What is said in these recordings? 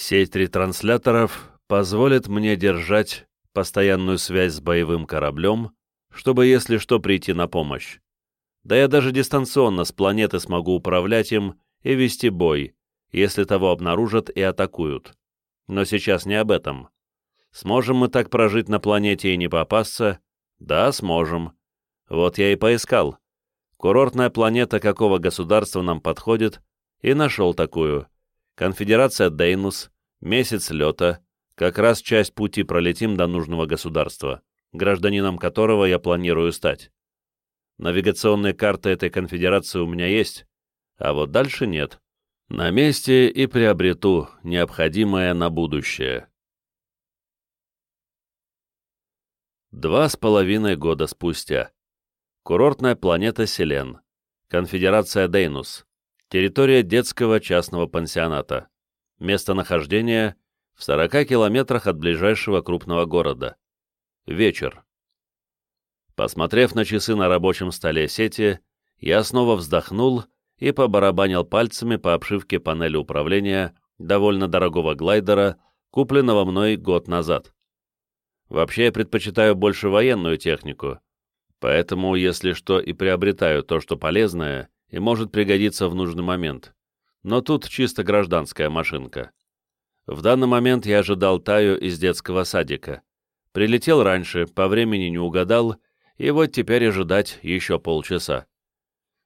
Сеть ретрансляторов позволит мне держать постоянную связь с боевым кораблем, чтобы, если что, прийти на помощь. Да я даже дистанционно с планеты смогу управлять им и вести бой, если того обнаружат и атакуют. Но сейчас не об этом. Сможем мы так прожить на планете и не попасться? Да, сможем. Вот я и поискал. Курортная планета какого государства нам подходит, и нашел такую. Конфедерация Дейнус, месяц лета, как раз часть пути пролетим до нужного государства, гражданином которого я планирую стать. Навигационные карты этой конфедерации у меня есть, а вот дальше нет. На месте и приобрету необходимое на будущее. Два с половиной года спустя. Курортная планета Селен. Конфедерация Дейнус. Территория детского частного пансионата. Местонахождение в 40 километрах от ближайшего крупного города. Вечер. Посмотрев на часы на рабочем столе сети, я снова вздохнул и побарабанил пальцами по обшивке панели управления довольно дорогого глайдера, купленного мной год назад. Вообще я предпочитаю больше военную технику, поэтому, если что, и приобретаю то, что полезное и может пригодиться в нужный момент. Но тут чисто гражданская машинка. В данный момент я ожидал Таю из детского садика. Прилетел раньше, по времени не угадал, и вот теперь ожидать еще полчаса.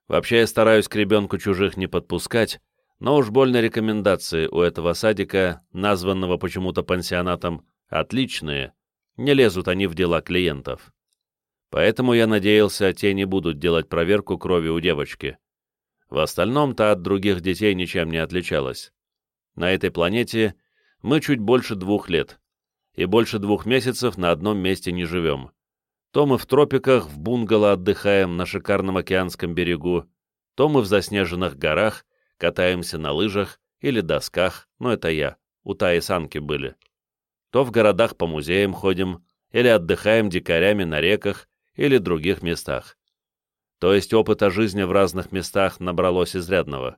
Вообще я стараюсь к ребенку чужих не подпускать, но уж больно рекомендации у этого садика, названного почему-то пансионатом, отличные, не лезут они в дела клиентов. Поэтому я надеялся, те не будут делать проверку крови у девочки. В остальном та от других детей ничем не отличалась. На этой планете мы чуть больше двух лет, и больше двух месяцев на одном месте не живем. То мы в тропиках в бунгало отдыхаем на шикарном океанском берегу, то мы в заснеженных горах катаемся на лыжах или досках, но это я, у Таи санки были то в городах по музеям ходим, или отдыхаем дикарями на реках или других местах. То есть опыта жизни в разных местах набралось изрядного.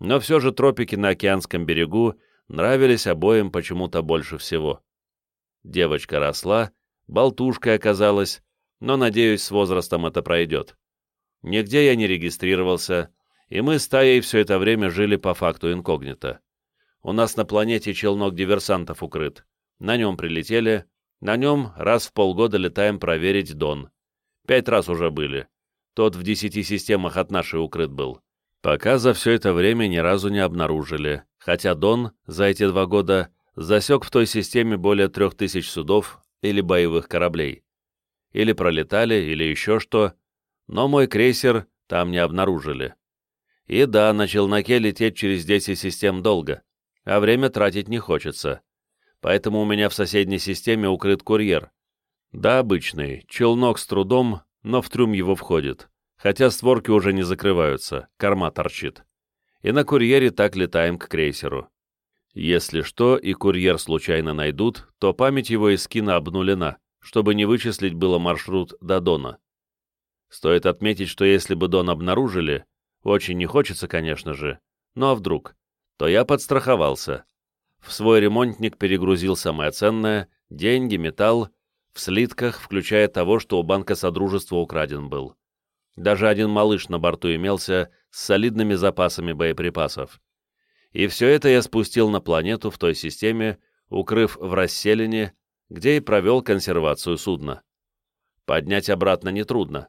Но все же тропики на океанском берегу нравились обоим почему-то больше всего. Девочка росла, болтушкой оказалась, но, надеюсь, с возрастом это пройдет. Нигде я не регистрировался, и мы с Таей все это время жили по факту инкогнито. У нас на планете челнок диверсантов укрыт на нем прилетели, на нем раз в полгода летаем проверить Дон. Пять раз уже были. Тот в десяти системах от нашей укрыт был. Пока за все это время ни разу не обнаружили, хотя Дон за эти два года засек в той системе более трех тысяч судов или боевых кораблей. Или пролетали, или еще что, но мой крейсер там не обнаружили. И да, на челноке лететь через 10 систем долго, а время тратить не хочется поэтому у меня в соседней системе укрыт курьер. Да, обычный, челнок с трудом, но в трюм его входит, хотя створки уже не закрываются, корма торчит. И на курьере так летаем к крейсеру. Если что, и курьер случайно найдут, то память его из скина обнулена, чтобы не вычислить было маршрут до Дона. Стоит отметить, что если бы Дон обнаружили, очень не хочется, конечно же, но а вдруг, то я подстраховался. В свой ремонтник перегрузил самое ценное — деньги, металл, в слитках, включая того, что у банка Содружества украден был. Даже один малыш на борту имелся с солидными запасами боеприпасов. И все это я спустил на планету в той системе, укрыв в расселине, где и провел консервацию судна. Поднять обратно нетрудно.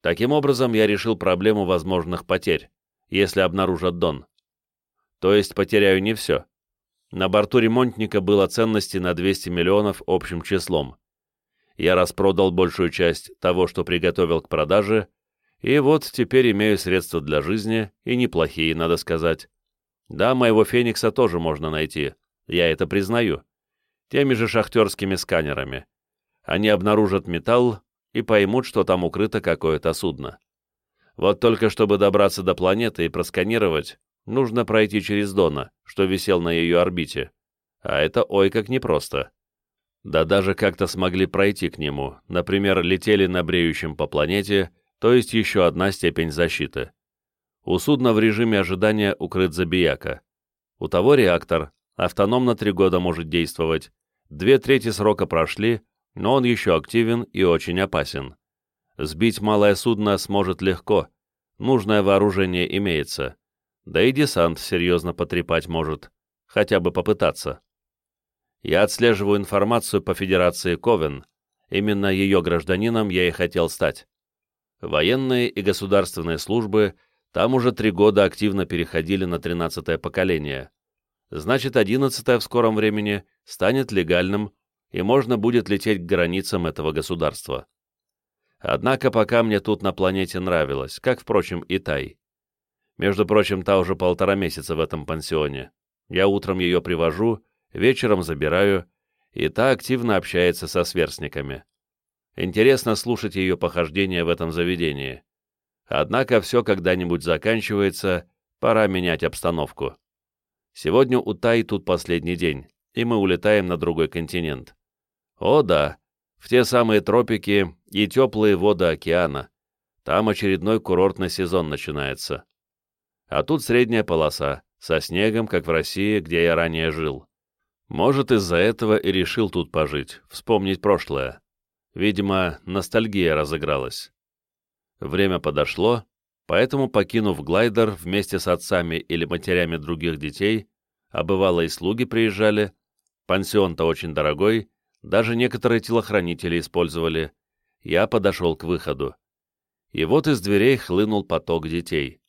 Таким образом, я решил проблему возможных потерь, если обнаружат Дон. То есть потеряю не все, на борту ремонтника было ценности на 200 миллионов общим числом. Я распродал большую часть того, что приготовил к продаже, и вот теперь имею средства для жизни, и неплохие, надо сказать. Да, моего Феникса тоже можно найти, я это признаю. Теми же шахтерскими сканерами. Они обнаружат металл и поймут, что там укрыто какое-то судно. Вот только чтобы добраться до планеты и просканировать, нужно пройти через Дона, что висел на ее орбите. А это ой как непросто. Да даже как-то смогли пройти к нему, например, летели на бреющем по планете, то есть еще одна степень защиты. У судна в режиме ожидания укрыт забияка. У того реактор, автономно три года может действовать. Две трети срока прошли, но он еще активен и очень опасен. Сбить малое судно сможет легко, нужное вооружение имеется. Да и десант серьезно потрепать может, хотя бы попытаться. Я отслеживаю информацию по Федерации Ковен, именно ее гражданином я и хотел стать. Военные и государственные службы там уже три года активно переходили на тринадцатое поколение. Значит, одиннадцатое в скором времени станет легальным, и можно будет лететь к границам этого государства. Однако пока мне тут на планете нравилось, как, впрочем, и Тай. Между прочим, та уже полтора месяца в этом пансионе. Я утром ее привожу, вечером забираю, и та активно общается со сверстниками. Интересно слушать ее похождения в этом заведении. Однако все когда-нибудь заканчивается, пора менять обстановку. Сегодня у Тай тут последний день, и мы улетаем на другой континент. О да, в те самые тропики и теплые воды океана. Там очередной курортный сезон начинается. А тут средняя полоса, со снегом, как в России, где я ранее жил. Может, из-за этого и решил тут пожить, вспомнить прошлое. Видимо, ностальгия разыгралась. Время подошло, поэтому, покинув глайдер вместе с отцами или матерями других детей, а бывало и слуги приезжали, пансион-то очень дорогой, даже некоторые телохранители использовали. Я подошел к выходу. И вот из дверей хлынул поток детей.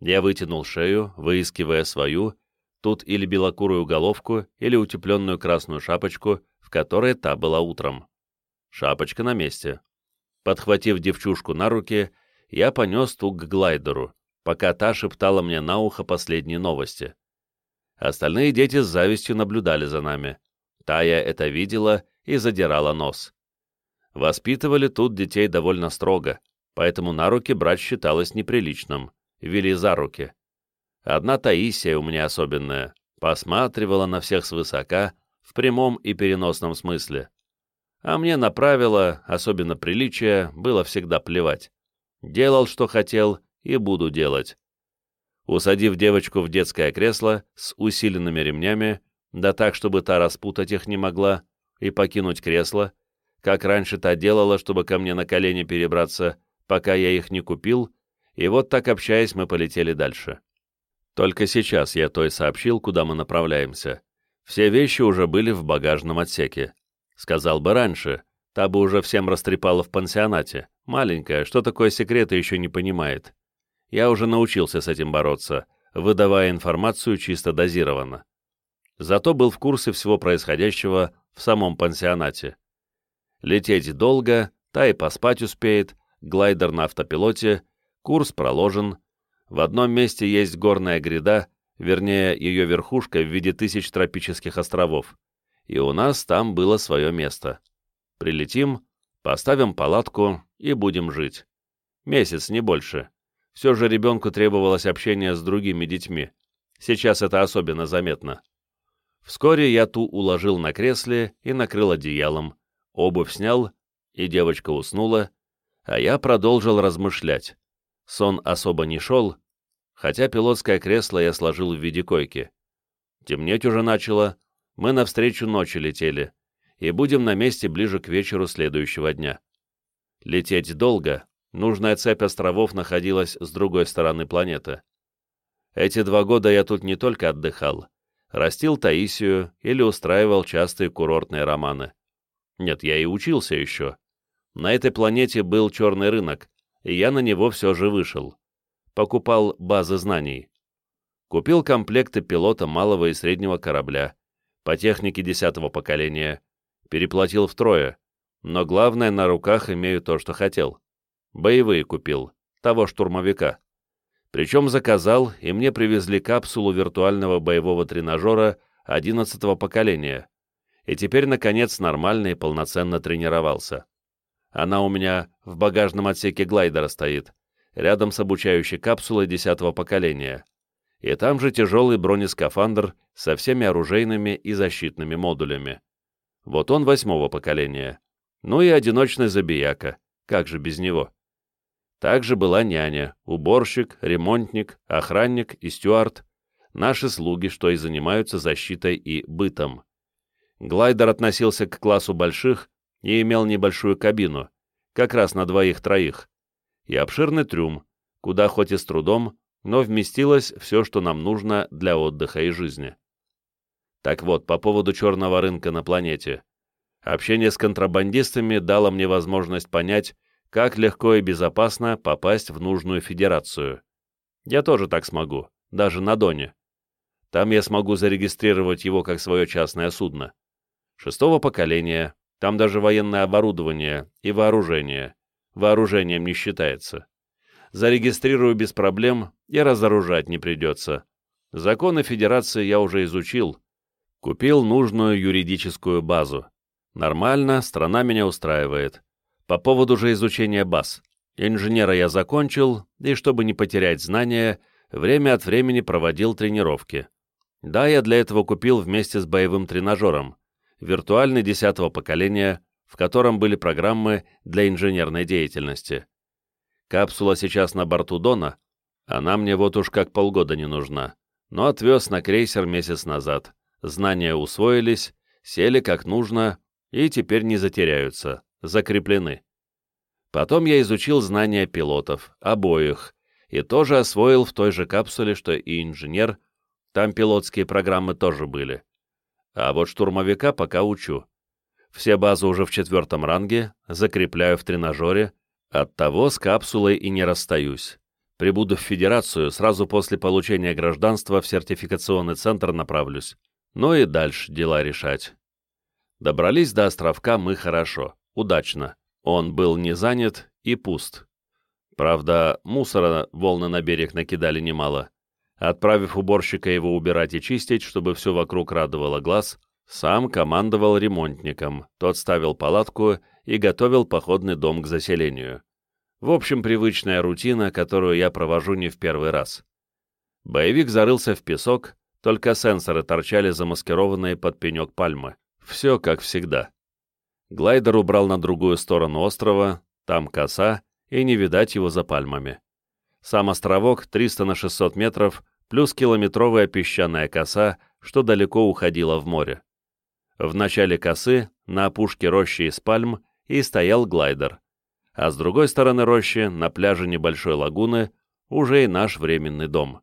Я вытянул шею, выискивая свою, тут или белокурую головку, или утепленную красную шапочку, в которой та была утром. Шапочка на месте. Подхватив девчушку на руки, я понес ту к глайдеру, пока та шептала мне на ухо последние новости. Остальные дети с завистью наблюдали за нами. Тая это видела и задирала нос. Воспитывали тут детей довольно строго, поэтому на руки брать считалось неприличным, вели за руки. Одна Таисия у меня особенная, посматривала на всех свысока, в прямом и переносном смысле. А мне на правила, особенно приличия, было всегда плевать. Делал, что хотел, и буду делать. Усадив девочку в детское кресло с усиленными ремнями, да так, чтобы та распутать их не могла, и покинуть кресло, как раньше та делала, чтобы ко мне на колени перебраться, пока я их не купил, и вот так общаясь, мы полетели дальше. Только сейчас я той сообщил, куда мы направляемся. Все вещи уже были в багажном отсеке. Сказал бы раньше, та бы уже всем растрепала в пансионате. Маленькая, что такое секреты, еще не понимает. Я уже научился с этим бороться, выдавая информацию чисто дозированно зато был в курсе всего происходящего в самом пансионате. Лететь долго, та и поспать успеет, глайдер на автопилоте, курс проложен, в одном месте есть горная гряда, вернее, ее верхушка в виде тысяч тропических островов, и у нас там было свое место. Прилетим, поставим палатку и будем жить. Месяц, не больше. Все же ребенку требовалось общение с другими детьми. Сейчас это особенно заметно. Вскоре я ту уложил на кресле и накрыл одеялом, обувь снял, и девочка уснула, а я продолжил размышлять. Сон особо не шел, хотя пилотское кресло я сложил в виде койки. Темнеть уже начало, мы навстречу ночи летели, и будем на месте ближе к вечеру следующего дня. Лететь долго, нужная цепь островов находилась с другой стороны планеты. Эти два года я тут не только отдыхал, растил Таисию или устраивал частые курортные романы. Нет, я и учился еще. На этой планете был черный рынок, и я на него все же вышел. Покупал базы знаний. Купил комплекты пилота малого и среднего корабля, по технике десятого поколения, переплатил втрое, но главное, на руках имею то, что хотел. Боевые купил, того штурмовика. Причем заказал, и мне привезли капсулу виртуального боевого тренажера 11 поколения. И теперь, наконец, нормально и полноценно тренировался. Она у меня в багажном отсеке глайдера стоит, рядом с обучающей капсулой 10 поколения. И там же тяжелый бронескафандр со всеми оружейными и защитными модулями. Вот он восьмого поколения. Ну и одиночный забияка, как же без него. Также была няня, уборщик, ремонтник, охранник и стюард. наши слуги, что и занимаются защитой и бытом. Глайдер относился к классу больших и имел небольшую кабину, как раз на двоих-троих, и обширный трюм, куда хоть и с трудом, но вместилось все, что нам нужно для отдыха и жизни. Так вот, по поводу черного рынка на планете. Общение с контрабандистами дало мне возможность понять, как легко и безопасно попасть в нужную федерацию. Я тоже так смогу, даже на Доне. Там я смогу зарегистрировать его как свое частное судно. Шестого поколения, там даже военное оборудование и вооружение. Вооружением не считается. Зарегистрирую без проблем и разоружать не придется. Законы Федерации я уже изучил. Купил нужную юридическую базу. Нормально, страна меня устраивает. По поводу же изучения баз. Инженера я закончил, и чтобы не потерять знания, время от времени проводил тренировки. Да, я для этого купил вместе с боевым тренажером, виртуальный десятого поколения, в котором были программы для инженерной деятельности. Капсула сейчас на борту Дона, она мне вот уж как полгода не нужна, но отвез на крейсер месяц назад. Знания усвоились, сели как нужно и теперь не затеряются, закреплены. Потом я изучил знания пилотов, обоих, и тоже освоил в той же капсуле, что и инженер, там пилотские программы тоже были. А вот штурмовика пока учу. Все базы уже в четвертом ранге, закрепляю в тренажере, оттого с капсулой и не расстаюсь. Прибуду в Федерацию, сразу после получения гражданства в сертификационный центр направлюсь. Ну и дальше дела решать. Добрались до островка мы хорошо, удачно. Он был не занят и пуст. Правда, мусора волны на берег накидали немало. Отправив уборщика его убирать и чистить, чтобы все вокруг радовало глаз, сам командовал ремонтником, тот ставил палатку и готовил походный дом к заселению. В общем, привычная рутина, которую я провожу не в первый раз. Боевик зарылся в песок, только сенсоры торчали замаскированные под пенек пальмы. Все как всегда. Глайдер убрал на другую сторону острова, там коса, и не видать его за пальмами. Сам островок 300 на 600 метров, плюс километровая песчаная коса, что далеко уходила в море. В начале косы, на опушке рощи из пальм, и стоял глайдер. А с другой стороны рощи, на пляже небольшой лагуны, уже и наш временный дом.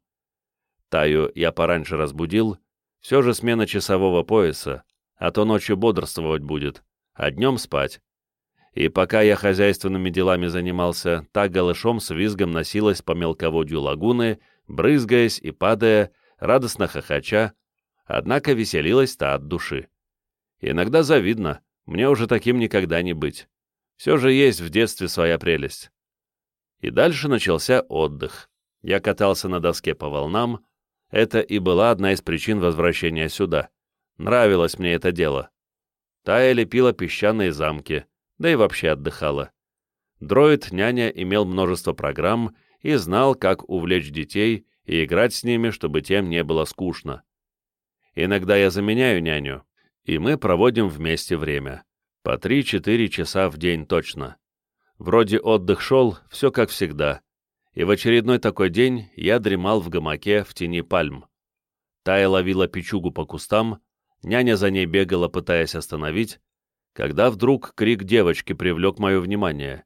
Таю я пораньше разбудил, все же смена часового пояса, а то ночью бодрствовать будет, а днем спать и пока я хозяйственными делами занимался, та голышом с визгом носилась по мелководью лагуны, брызгаясь и падая, радостно хохоча, однако веселилась та от души. Иногда завидно, мне уже таким никогда не быть. Все же есть в детстве своя прелесть. И дальше начался отдых. Я катался на доске по волнам, это и была одна из причин возвращения сюда. Нравилось мне это дело. Тая лепила песчаные замки, да и вообще отдыхала. Дроид-няня имел множество программ и знал, как увлечь детей и играть с ними, чтобы тем не было скучно. Иногда я заменяю няню, и мы проводим вместе время. По 3-4 часа в день точно. Вроде отдых шел, все как всегда. И в очередной такой день я дремал в гамаке в тени пальм. Тая ловила печугу по кустам, няня за ней бегала, пытаясь остановить, когда вдруг крик девочки привлек мое внимание.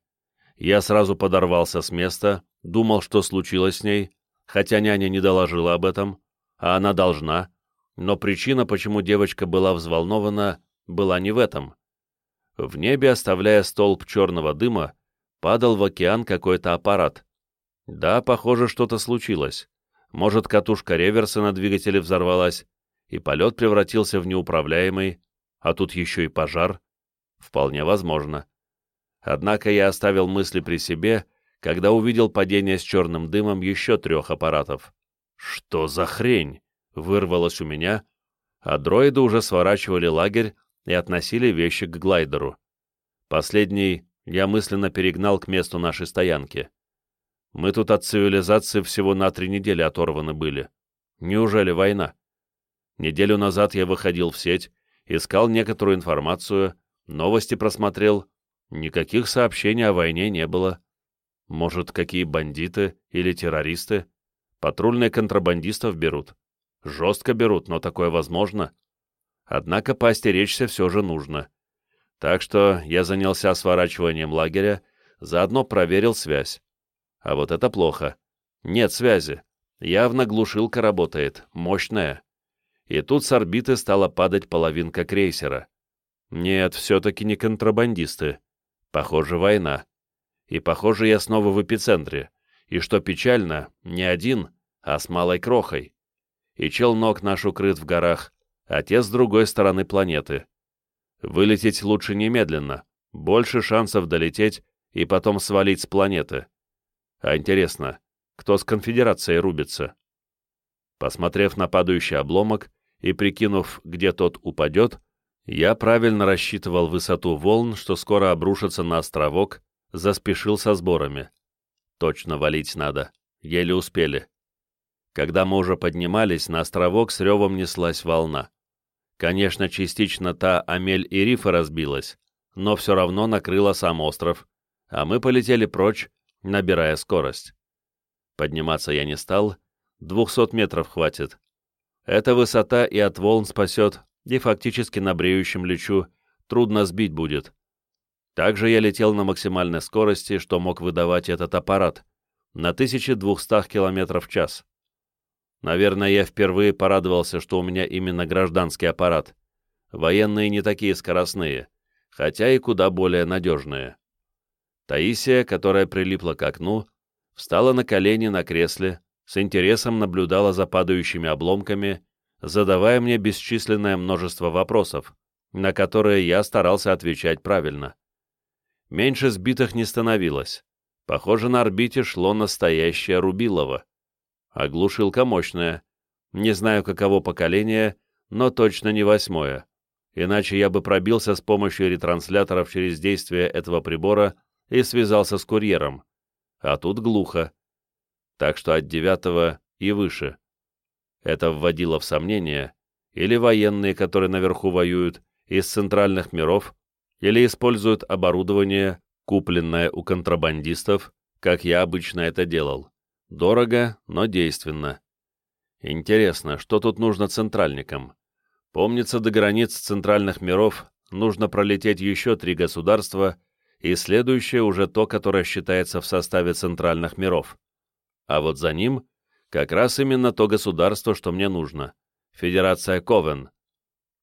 Я сразу подорвался с места, думал, что случилось с ней, хотя няня не доложила об этом, а она должна, но причина, почему девочка была взволнована, была не в этом. В небе, оставляя столб черного дыма, падал в океан какой-то аппарат. Да, похоже, что-то случилось. Может, катушка реверса на двигателе взорвалась, и полет превратился в неуправляемый, а тут еще и пожар. Вполне возможно. Однако я оставил мысли при себе, когда увидел падение с черным дымом еще трех аппаратов. «Что за хрень?» — вырвалось у меня, а дроиды уже сворачивали лагерь и относили вещи к глайдеру. Последний я мысленно перегнал к месту нашей стоянки. Мы тут от цивилизации всего на три недели оторваны были. Неужели война? Неделю назад я выходил в сеть, искал некоторую информацию, Новости просмотрел. Никаких сообщений о войне не было. Может, какие бандиты или террористы? Патрульные контрабандистов берут. Жестко берут, но такое возможно. Однако поостеречься все же нужно. Так что я занялся сворачиванием лагеря, заодно проверил связь. А вот это плохо. Нет связи. Явно глушилка работает, мощная. И тут с орбиты стала падать половинка крейсера. Нет, все-таки не контрабандисты. Похоже, война. И похоже, я снова в эпицентре. И что печально, не один, а с малой крохой. И челнок наш укрыт в горах, а те с другой стороны планеты. Вылететь лучше немедленно, больше шансов долететь и потом свалить с планеты. А интересно, кто с конфедерацией рубится? Посмотрев на падающий обломок и прикинув, где тот упадет, я правильно рассчитывал высоту волн, что скоро обрушится на островок, заспешил со сборами. Точно валить надо, еле успели. Когда мы уже поднимались, на островок с ревом неслась волна. Конечно, частично та Амель и Рифа разбилась, но все равно накрыла сам остров, а мы полетели прочь, набирая скорость. Подниматься я не стал, двухсот метров хватит. Эта высота и от волн спасет, и фактически на бреющем лечу трудно сбить будет. Также я летел на максимальной скорости, что мог выдавать этот аппарат, на 1200 км в час. Наверное, я впервые порадовался, что у меня именно гражданский аппарат. Военные не такие скоростные, хотя и куда более надежные. Таисия, которая прилипла к окну, встала на колени на кресле, с интересом наблюдала за падающими обломками, задавая мне бесчисленное множество вопросов, на которые я старался отвечать правильно. Меньше сбитых не становилось. Похоже, на орбите шло настоящее Рубилово. А глушилка мощная. Не знаю, каково поколение, но точно не восьмое. Иначе я бы пробился с помощью ретрансляторов через действие этого прибора и связался с курьером. А тут глухо. Так что от девятого и выше. Это вводило в сомнение, или военные, которые наверху воюют, из центральных миров, или используют оборудование, купленное у контрабандистов, как я обычно это делал. Дорого, но действенно. Интересно, что тут нужно центральникам? Помнится, до границ центральных миров нужно пролететь еще три государства, и следующее уже то, которое считается в составе центральных миров. А вот за ним как раз именно то государство, что мне нужно. Федерация Ковен.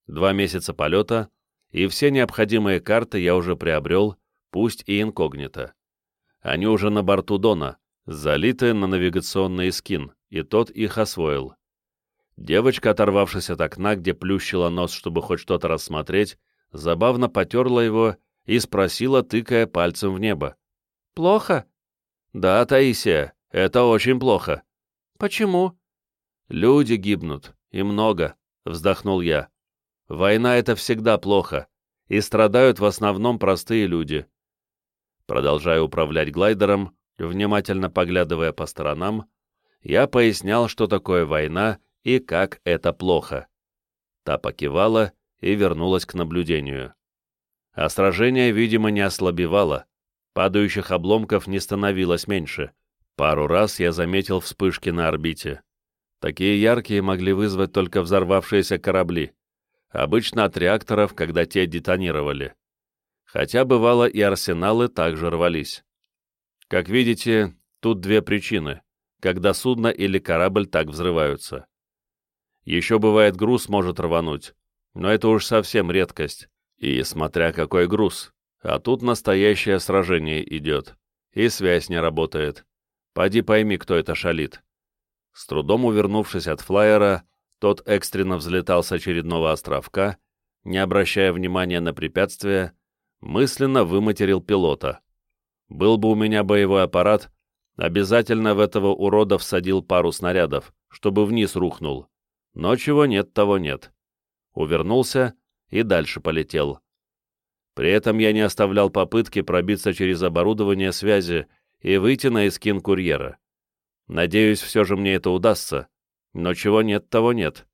Два месяца полета, и все необходимые карты я уже приобрел, пусть и инкогнито. Они уже на борту Дона, залитые на навигационный скин, и тот их освоил. Девочка, оторвавшись от окна, где плющила нос, чтобы хоть что-то рассмотреть, забавно потерла его и спросила, тыкая пальцем в небо. «Плохо?» «Да, Таисия, это очень плохо». «Почему?» «Люди гибнут, и много», — вздохнул я. «Война — это всегда плохо, и страдают в основном простые люди». Продолжая управлять глайдером, Внимательно поглядывая по сторонам, я пояснял, что такое война и как это плохо. Та покивала и вернулась к наблюдению. А сражение, видимо, не ослабевало, падающих обломков не становилось меньше. Пару раз я заметил вспышки на орбите. Такие яркие могли вызвать только взорвавшиеся корабли, обычно от реакторов, когда те детонировали. Хотя бывало и арсеналы также рвались. Как видите, тут две причины, когда судно или корабль так взрываются. Еще бывает груз может рвануть, но это уж совсем редкость, и смотря какой груз. А тут настоящее сражение идет, и связь не работает. Пойди пойми, кто это шалит. С трудом увернувшись от флайера, тот экстренно взлетал с очередного островка, не обращая внимания на препятствия, мысленно выматерил пилота. Был бы у меня боевой аппарат, обязательно в этого урода всадил пару снарядов, чтобы вниз рухнул. Но чего нет, того нет. Увернулся и дальше полетел. При этом я не оставлял попытки пробиться через оборудование связи и выйти на эскин курьера. Надеюсь, все же мне это удастся. Но чего нет, того нет.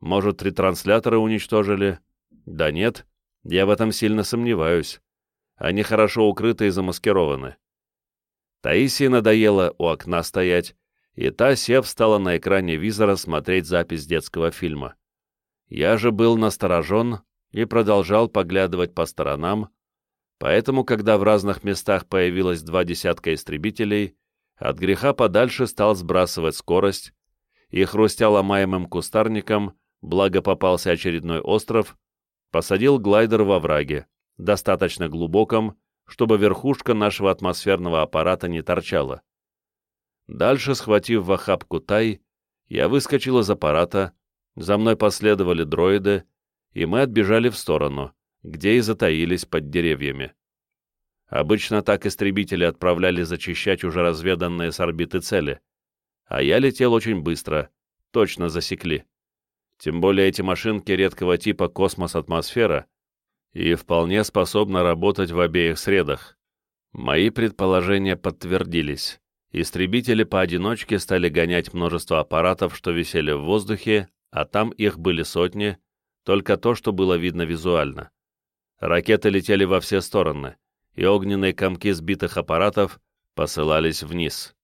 Может, ретрансляторы уничтожили? Да нет, я в этом сильно сомневаюсь. Они хорошо укрыты и замаскированы. Таисии надоело у окна стоять, и та, сев, стала на экране визора смотреть запись детского фильма. Я же был насторожен и продолжал поглядывать по сторонам, поэтому, когда в разных местах появилось два десятка истребителей, от греха подальше стал сбрасывать скорость, и, хрустя ломаемым кустарником, благо попался очередной остров, посадил глайдер во враге, достаточно глубоком, чтобы верхушка нашего атмосферного аппарата не торчала. Дальше, схватив в охапку тай, я выскочил из аппарата, за мной последовали дроиды, и мы отбежали в сторону, где и затаились под деревьями. Обычно так истребители отправляли зачищать уже разведанные с орбиты цели, а я летел очень быстро, точно засекли. Тем более эти машинки редкого типа космос-атмосфера и вполне способны работать в обеих средах. Мои предположения подтвердились. Истребители поодиночке стали гонять множество аппаратов, что висели в воздухе, а там их были сотни, только то, что было видно визуально. Ракеты летели во все стороны, и огненные комки сбитых аппаратов посылались вниз.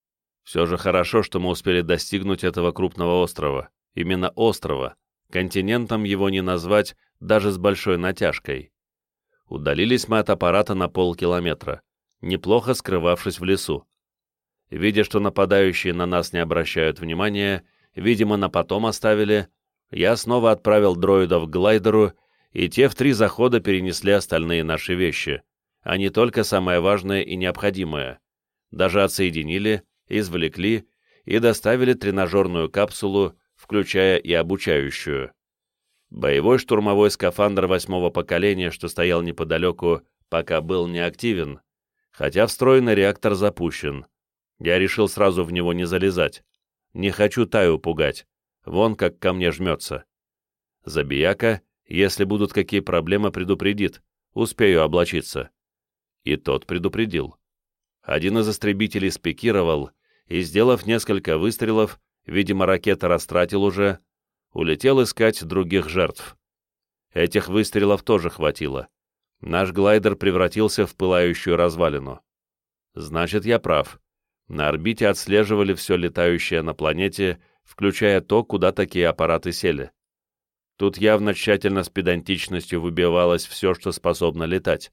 Все же хорошо, что мы успели достигнуть этого крупного острова. Именно острова. Континентом его не назвать даже с большой натяжкой. Удалились мы от аппарата на полкилометра, неплохо скрывавшись в лесу. Видя, что нападающие на нас не обращают внимания, видимо, на потом оставили, я снова отправил дроидов к глайдеру, и те в три захода перенесли остальные наши вещи, а не только самое важное и необходимое. Даже отсоединили, извлекли и доставили тренажерную капсулу, включая и обучающую. Боевой штурмовой скафандр восьмого поколения, что стоял неподалеку, пока был неактивен, хотя встроенный реактор запущен. Я решил сразу в него не залезать. Не хочу Таю пугать. Вон как ко мне жмется. Забияка, если будут какие проблемы, предупредит. Успею облачиться. И тот предупредил. Один из истребителей спикировал и, сделав несколько выстрелов, видимо, ракета растратил уже, улетел искать других жертв. Этих выстрелов тоже хватило. Наш глайдер превратился в пылающую развалину. Значит, я прав. На орбите отслеживали все летающее на планете, включая то, куда такие аппараты сели. Тут явно тщательно с педантичностью выбивалось все, что способно летать.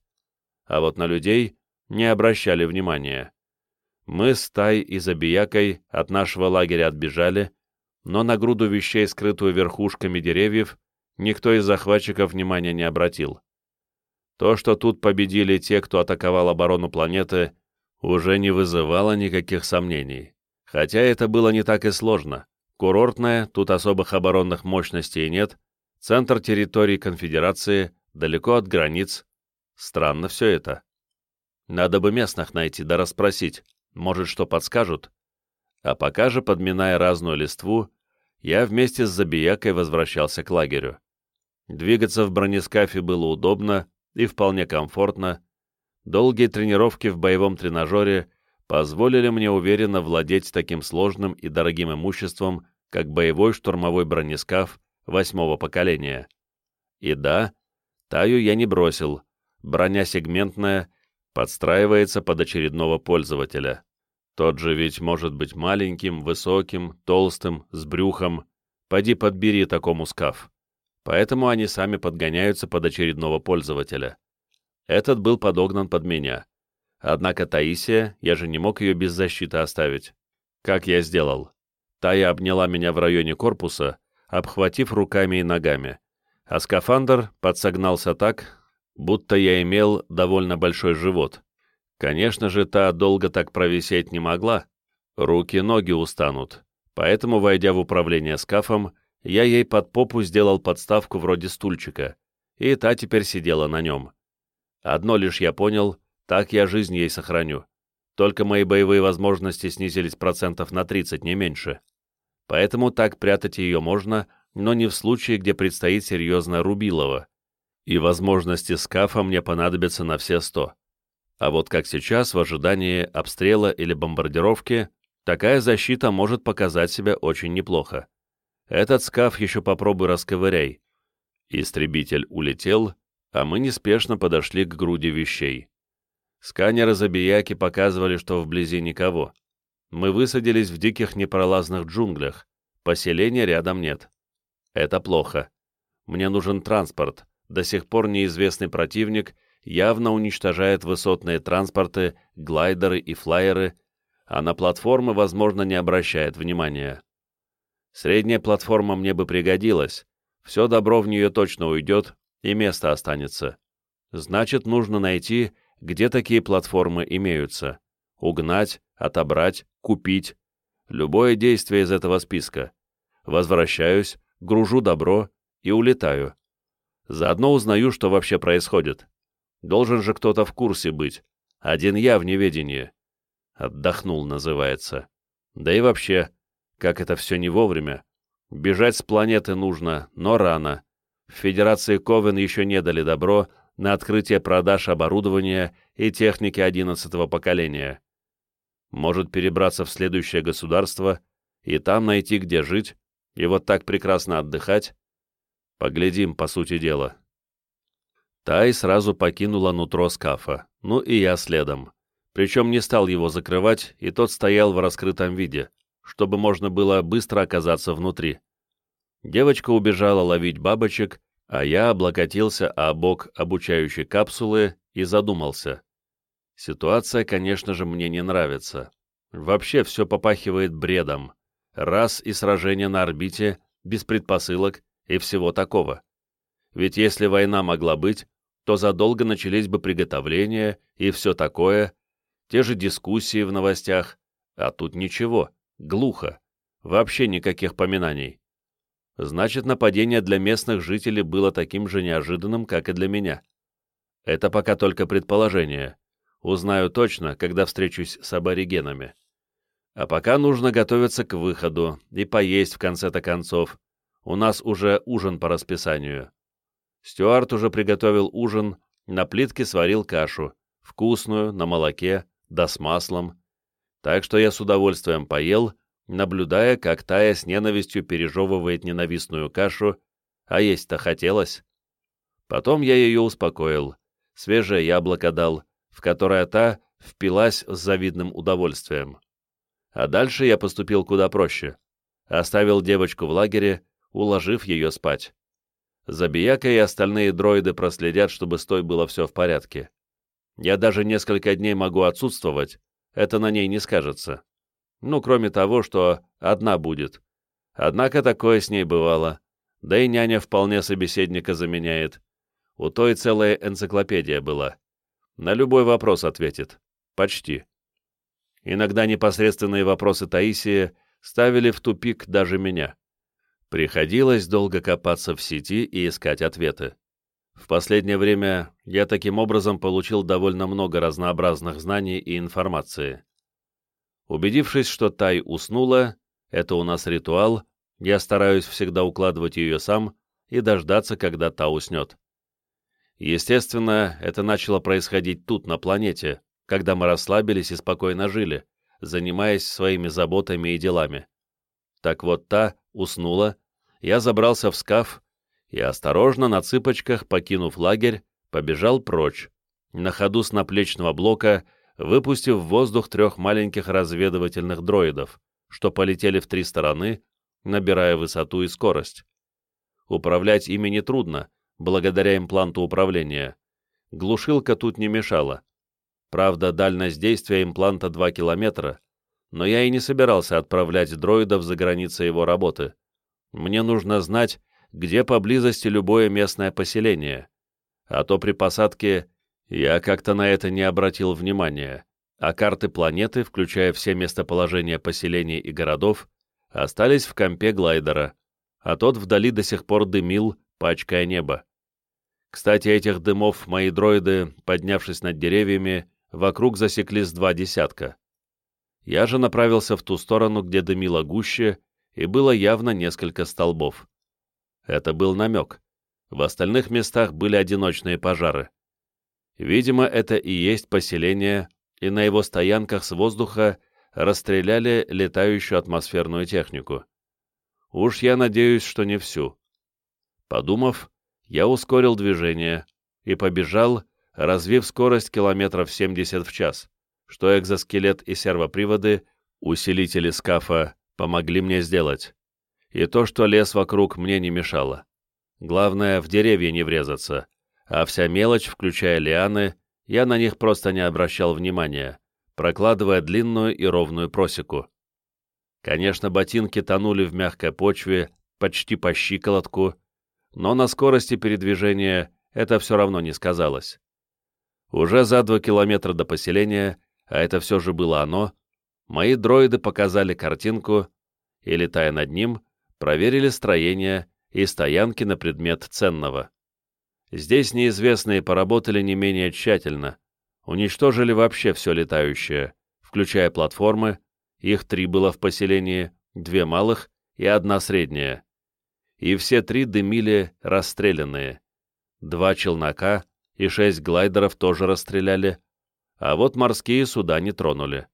А вот на людей не обращали внимания. Мы с Тай и Забиякой от нашего лагеря отбежали, но на груду вещей, скрытую верхушками деревьев, никто из захватчиков внимания не обратил. То, что тут победили те, кто атаковал оборону планеты, уже не вызывало никаких сомнений. Хотя это было не так и сложно. Курортная, тут особых оборонных мощностей нет, центр территории конфедерации, далеко от границ. Странно все это. Надо бы местных найти да расспросить, может, что подскажут. А пока же, подминая разную листву, я вместе с Забиякой возвращался к лагерю. Двигаться в бронескафе было удобно и вполне комфортно. Долгие тренировки в боевом тренажере позволили мне уверенно владеть таким сложным и дорогим имуществом, как боевой штурмовой бронескаф восьмого поколения. И да, Таю я не бросил, броня сегментная, подстраивается под очередного пользователя. Тот же ведь может быть маленьким, высоким, толстым, с брюхом. Поди подбери такому скаф. Поэтому они сами подгоняются под очередного пользователя. Этот был подогнан под меня. Однако Таисия, я же не мог ее без защиты оставить. Как я сделал? Тая обняла меня в районе корпуса, обхватив руками и ногами, а скафандр подсогнался так, будто я имел довольно большой живот. Конечно же, та долго так провисеть не могла. Руки-ноги устанут. Поэтому, войдя в управление скафом, я ей под попу сделал подставку вроде стульчика, и та теперь сидела на нем. Одно лишь я понял, так я жизнь ей сохраню. Только мои боевые возможности снизились процентов на 30, не меньше. Поэтому так прятать ее можно, но не в случае, где предстоит серьезная рубилова. И возможности скафа мне понадобятся на все сто. А вот как сейчас, в ожидании обстрела или бомбардировки, такая защита может показать себя очень неплохо. Этот скаф еще попробуй расковыряй. Истребитель улетел, а мы неспешно подошли к груди вещей. Сканеры забияки показывали, что вблизи никого. Мы высадились в диких непролазных джунглях. Поселения рядом нет. Это плохо. Мне нужен транспорт. До сих пор неизвестный противник явно уничтожает высотные транспорты, глайдеры и флайеры, а на платформы, возможно, не обращает внимания. Средняя платформа мне бы пригодилась. Все добро в нее точно уйдет, и место останется. Значит, нужно найти, где такие платформы имеются. Угнать, отобрать, купить. Любое действие из этого списка. Возвращаюсь, гружу добро и улетаю. Заодно узнаю, что вообще происходит. Должен же кто-то в курсе быть. Один я в неведении. Отдохнул, называется. Да и вообще, как это все не вовремя. Бежать с планеты нужно, но рано. В Федерации Ковен еще не дали добро на открытие продаж оборудования и техники 11 поколения. Может перебраться в следующее государство и там найти, где жить, и вот так прекрасно отдыхать? Поглядим, по сути дела. Тай сразу покинула нутро скафа, ну и я следом. Причем не стал его закрывать, и тот стоял в раскрытом виде, чтобы можно было быстро оказаться внутри. Девочка убежала ловить бабочек, а я облокотился о бок обучающей капсулы и задумался. Ситуация, конечно же, мне не нравится. Вообще все попахивает бредом. Раз и сражение на орбите, без предпосылок и всего такого. Ведь если война могла быть, то задолго начались бы приготовления и все такое, те же дискуссии в новостях, а тут ничего, глухо, вообще никаких поминаний. Значит, нападение для местных жителей было таким же неожиданным, как и для меня. Это пока только предположение. Узнаю точно, когда встречусь с аборигенами. А пока нужно готовиться к выходу и поесть в конце-то концов. У нас уже ужин по расписанию. Стюарт уже приготовил ужин, на плитке сварил кашу, вкусную, на молоке, да с маслом. Так что я с удовольствием поел, наблюдая, как Тая с ненавистью пережевывает ненавистную кашу, а есть-то хотелось. Потом я ее успокоил, свежее яблоко дал, в которое та впилась с завидным удовольствием. А дальше я поступил куда проще. Оставил девочку в лагере, уложив ее спать. Забияка и остальные дроиды проследят, чтобы с той было все в порядке. Я даже несколько дней могу отсутствовать, это на ней не скажется. Ну, кроме того, что одна будет. Однако такое с ней бывало. Да и няня вполне собеседника заменяет. У той целая энциклопедия была. На любой вопрос ответит. Почти. Иногда непосредственные вопросы Таисии ставили в тупик даже меня. Приходилось долго копаться в сети и искать ответы. В последнее время я таким образом получил довольно много разнообразных знаний и информации. Убедившись, что Тай уснула, это у нас ритуал, я стараюсь всегда укладывать ее сам и дождаться, когда та уснет. Естественно, это начало происходить тут, на планете, когда мы расслабились и спокойно жили, занимаясь своими заботами и делами. Так вот та уснула, я забрался в скаф и, осторожно на цыпочках, покинув лагерь, побежал прочь, на ходу с наплечного блока, выпустив в воздух трех маленьких разведывательных дроидов, что полетели в три стороны, набирая высоту и скорость. Управлять ими нетрудно, благодаря импланту управления. Глушилка тут не мешала. Правда, дальность действия импланта 2 километра, но я и не собирался отправлять дроидов за границы его работы. Мне нужно знать, где поблизости любое местное поселение, а то при посадке я как-то на это не обратил внимания, а карты планеты, включая все местоположения поселений и городов, остались в компе глайдера, а тот вдали до сих пор дымил, пачкая небо. Кстати, этих дымов мои дроиды, поднявшись над деревьями, вокруг засекли с два десятка. Я же направился в ту сторону, где дымило гуще, и было явно несколько столбов. Это был намек. В остальных местах были одиночные пожары. Видимо, это и есть поселение, и на его стоянках с воздуха расстреляли летающую атмосферную технику. Уж я надеюсь, что не всю. Подумав, я ускорил движение и побежал, развив скорость километров 70 в час что экзоскелет и сервоприводы Усилители скафа помогли мне сделать. И то, что лес вокруг мне не мешало. Главное, в деревья не врезаться, а вся мелочь, включая лианы, я на них просто не обращал внимания, прокладывая длинную и ровную просеку. Конечно, ботинки тонули в мягкой почве почти по щиколотку, но на скорости передвижения это все равно не сказалось. Уже за два километра до поселения, а это все же было оно, мои дроиды показали картинку и, летая над ним, проверили строение и стоянки на предмет ценного. Здесь неизвестные поработали не менее тщательно, уничтожили вообще все летающее, включая платформы, их три было в поселении, две малых и одна средняя. И все три дымили расстрелянные. Два челнока и шесть глайдеров тоже расстреляли, а вот морские суда не тронули.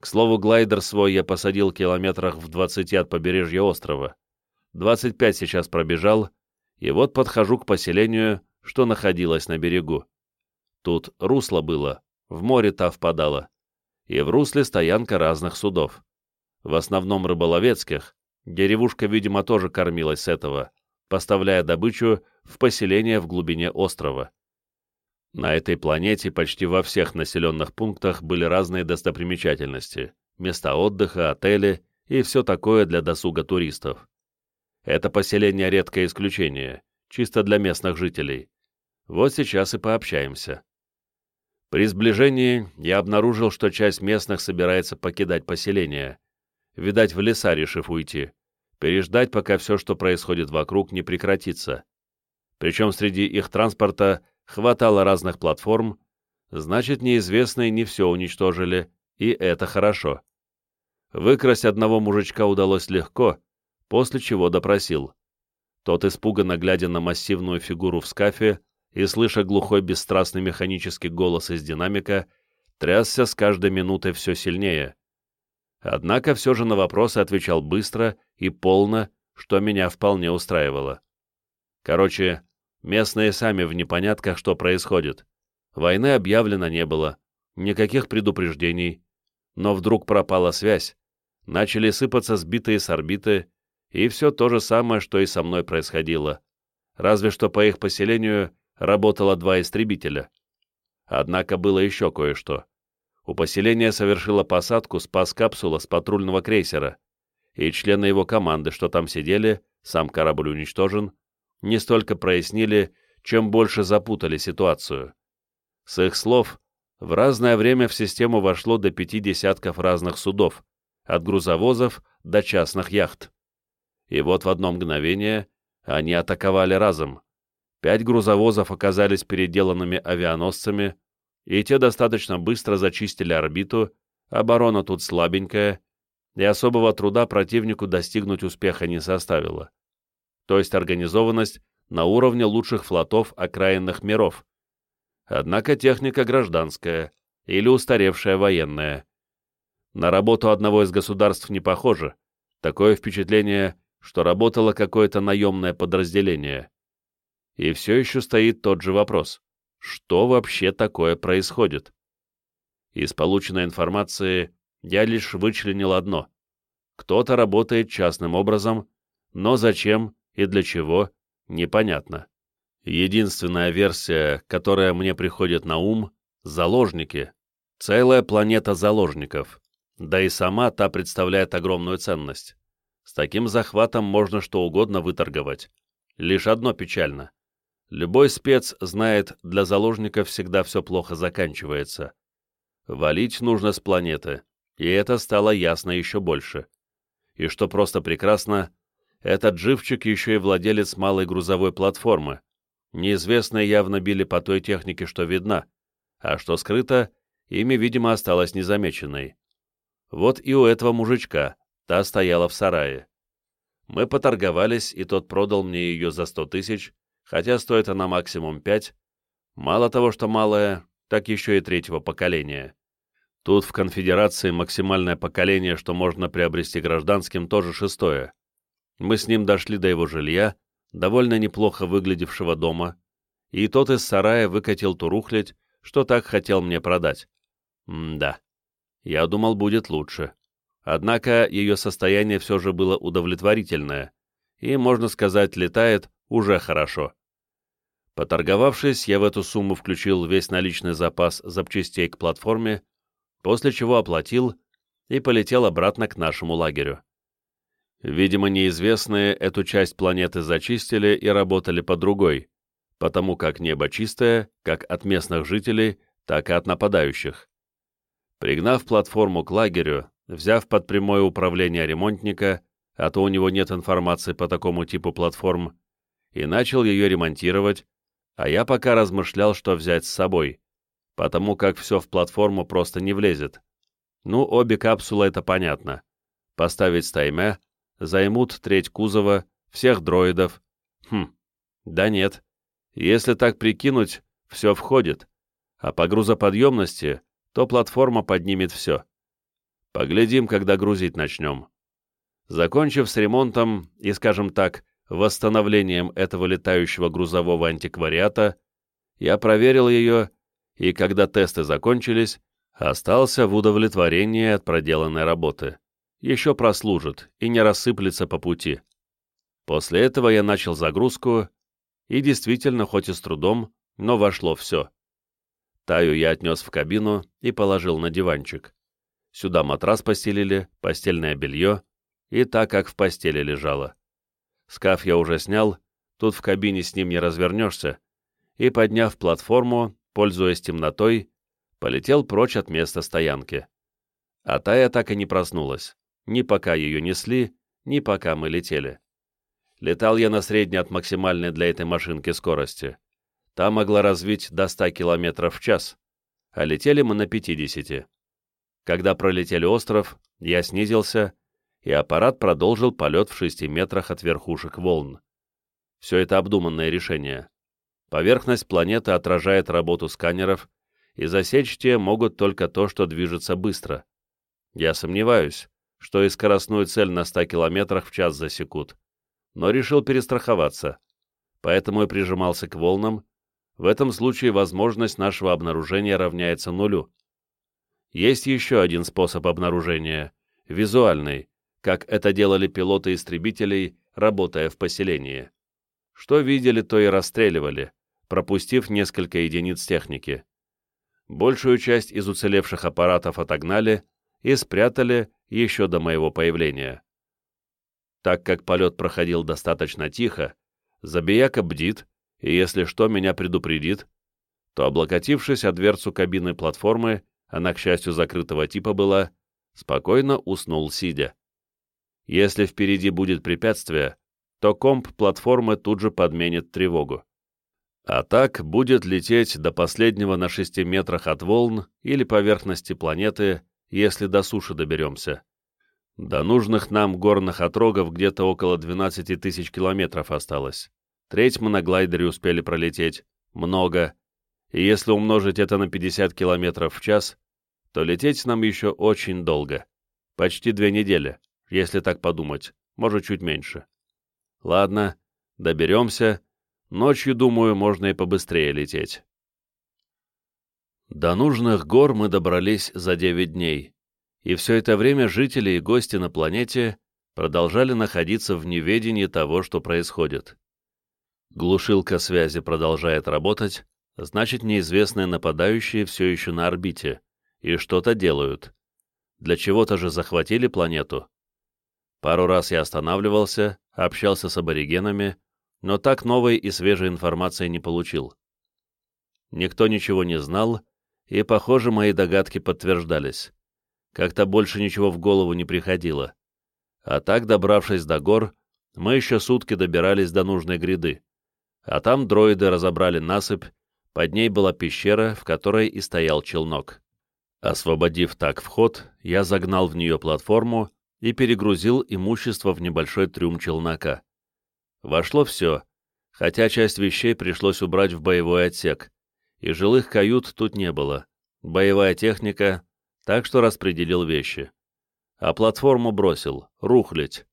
К слову, глайдер свой я посадил километрах в 20 от побережья острова. 25 сейчас пробежал, и вот подхожу к поселению, что находилось на берегу. Тут русло было, в море та впадала, и в русле стоянка разных судов. В основном рыболовецких, деревушка, видимо, тоже кормилась с этого, поставляя добычу в поселение в глубине острова. На этой планете почти во всех населенных пунктах были разные достопримечательности, места отдыха, отели и все такое для досуга туристов. Это поселение редкое исключение, чисто для местных жителей. Вот сейчас и пообщаемся. При сближении я обнаружил, что часть местных собирается покидать поселение. Видать, в леса решив уйти. Переждать, пока все, что происходит вокруг, не прекратится. Причем среди их транспорта хватало разных платформ, значит, неизвестные не все уничтожили, и это хорошо. Выкрасть одного мужичка удалось легко, после чего допросил. Тот, испуганно глядя на массивную фигуру в скафе и слыша глухой бесстрастный механический голос из динамика, трясся с каждой минутой все сильнее. Однако все же на вопросы отвечал быстро и полно, что меня вполне устраивало. Короче, Местные сами в непонятках, что происходит. Войны объявлено не было, никаких предупреждений. Но вдруг пропала связь, начали сыпаться сбитые с орбиты, и все то же самое, что и со мной происходило. Разве что по их поселению работало два истребителя. Однако было еще кое-что. У поселения совершила посадку спас-капсула с патрульного крейсера, и члены его команды, что там сидели, сам корабль уничтожен, не столько прояснили, чем больше запутали ситуацию. С их слов, в разное время в систему вошло до пяти десятков разных судов, от грузовозов до частных яхт. И вот в одно мгновение они атаковали разом. Пять грузовозов оказались переделанными авианосцами, и те достаточно быстро зачистили орбиту, оборона тут слабенькая, и особого труда противнику достигнуть успеха не составило то есть организованность на уровне лучших флотов окраинных миров. Однако техника гражданская или устаревшая военная. На работу одного из государств не похоже. Такое впечатление, что работало какое-то наемное подразделение. И все еще стоит тот же вопрос. Что вообще такое происходит? Из полученной информации я лишь вычленил одно. Кто-то работает частным образом, но зачем и для чего, непонятно. Единственная версия, которая мне приходит на ум — заложники. Целая планета заложников. Да и сама та представляет огромную ценность. С таким захватом можно что угодно выторговать. Лишь одно печально. Любой спец знает, для заложников всегда все плохо заканчивается. Валить нужно с планеты, и это стало ясно еще больше. И что просто прекрасно, этот живчик еще и владелец малой грузовой платформы. Неизвестные явно били по той технике, что видна, а что скрыто, ими, видимо, осталось незамеченной. Вот и у этого мужичка, та стояла в сарае. Мы поторговались, и тот продал мне ее за сто тысяч, хотя стоит она максимум пять. Мало того, что малая, так еще и третьего поколения. Тут в конфедерации максимальное поколение, что можно приобрести гражданским, тоже шестое. Мы с ним дошли до его жилья, довольно неплохо выглядевшего дома, и тот из сарая выкатил ту рухлядь, что так хотел мне продать. М-да. Я думал, будет лучше. Однако ее состояние все же было удовлетворительное, и, можно сказать, летает уже хорошо. Поторговавшись, я в эту сумму включил весь наличный запас запчастей к платформе, после чего оплатил и полетел обратно к нашему лагерю. Видимо, неизвестные эту часть планеты зачистили и работали по другой, потому как небо чистое, как от местных жителей, так и от нападающих. Пригнав платформу к лагерю, взяв под прямое управление ремонтника, а то у него нет информации по такому типу платформ, и начал ее ремонтировать, а я пока размышлял, что взять с собой, потому как все в платформу просто не влезет. Ну, обе капсулы — это понятно. Поставить стаймя, займут треть кузова, всех дроидов. Хм, да нет. Если так прикинуть, все входит. А по грузоподъемности, то платформа поднимет все. Поглядим, когда грузить начнем. Закончив с ремонтом и, скажем так, восстановлением этого летающего грузового антиквариата, я проверил ее, и когда тесты закончились, остался в удовлетворении от проделанной работы. Еще прослужит и не рассыплется по пути. После этого я начал загрузку, и действительно, хоть и с трудом, но вошло все. Таю я отнес в кабину и положил на диванчик. Сюда матрас постелили, постельное белье, и так, как в постели лежало. Скаф я уже снял, тут в кабине с ним не развернешься, и, подняв платформу, пользуясь темнотой, полетел прочь от места стоянки. А Тая так и не проснулась, ни пока ее несли, ни пока мы летели. Летал я на средней от максимальной для этой машинки скорости. Та могла развить до 100 км в час, а летели мы на 50. Когда пролетели остров, я снизился и аппарат продолжил полет в шести метрах от верхушек волн. Все это обдуманное решение. Поверхность планеты отражает работу сканеров, и засечь те могут только то, что движется быстро. Я сомневаюсь, что и скоростную цель на 100 километрах в час засекут, но решил перестраховаться, поэтому и прижимался к волнам. В этом случае возможность нашего обнаружения равняется нулю. Есть еще один способ обнаружения — визуальный, как это делали пилоты истребителей, работая в поселении. Что видели, то и расстреливали, пропустив несколько единиц техники. Большую часть из уцелевших аппаратов отогнали и спрятали еще до моего появления. Так как полет проходил достаточно тихо, Забияка бдит, и если что, меня предупредит, то, облокотившись о дверцу кабины платформы, она, к счастью, закрытого типа была, спокойно уснул сидя. Если впереди будет препятствие, то комп платформы тут же подменит тревогу. А так будет лететь до последнего на 6 метрах от волн или поверхности планеты, если до суши доберемся. До нужных нам горных отрогов где-то около 12 тысяч километров осталось. Треть мы на глайдере успели пролететь. Много. И если умножить это на 50 километров в час, то лететь нам еще очень долго. Почти две недели если так подумать, может, чуть меньше. Ладно, доберемся. Ночью, думаю, можно и побыстрее лететь. До нужных гор мы добрались за 9 дней, и все это время жители и гости на планете продолжали находиться в неведении того, что происходит. Глушилка связи продолжает работать, значит, неизвестные нападающие все еще на орбите и что-то делают. Для чего-то же захватили планету. Пару раз я останавливался, общался с аборигенами, но так новой и свежей информации не получил. Никто ничего не знал, и, похоже, мои догадки подтверждались. Как-то больше ничего в голову не приходило. А так, добравшись до гор, мы еще сутки добирались до нужной гряды. А там дроиды разобрали насыпь, под ней была пещера, в которой и стоял челнок. Освободив так вход, я загнал в нее платформу и перегрузил имущество в небольшой трюм челнока. Вошло все, хотя часть вещей пришлось убрать в боевой отсек, и жилых кают тут не было, боевая техника, так что распределил вещи. А платформу бросил, рухлить.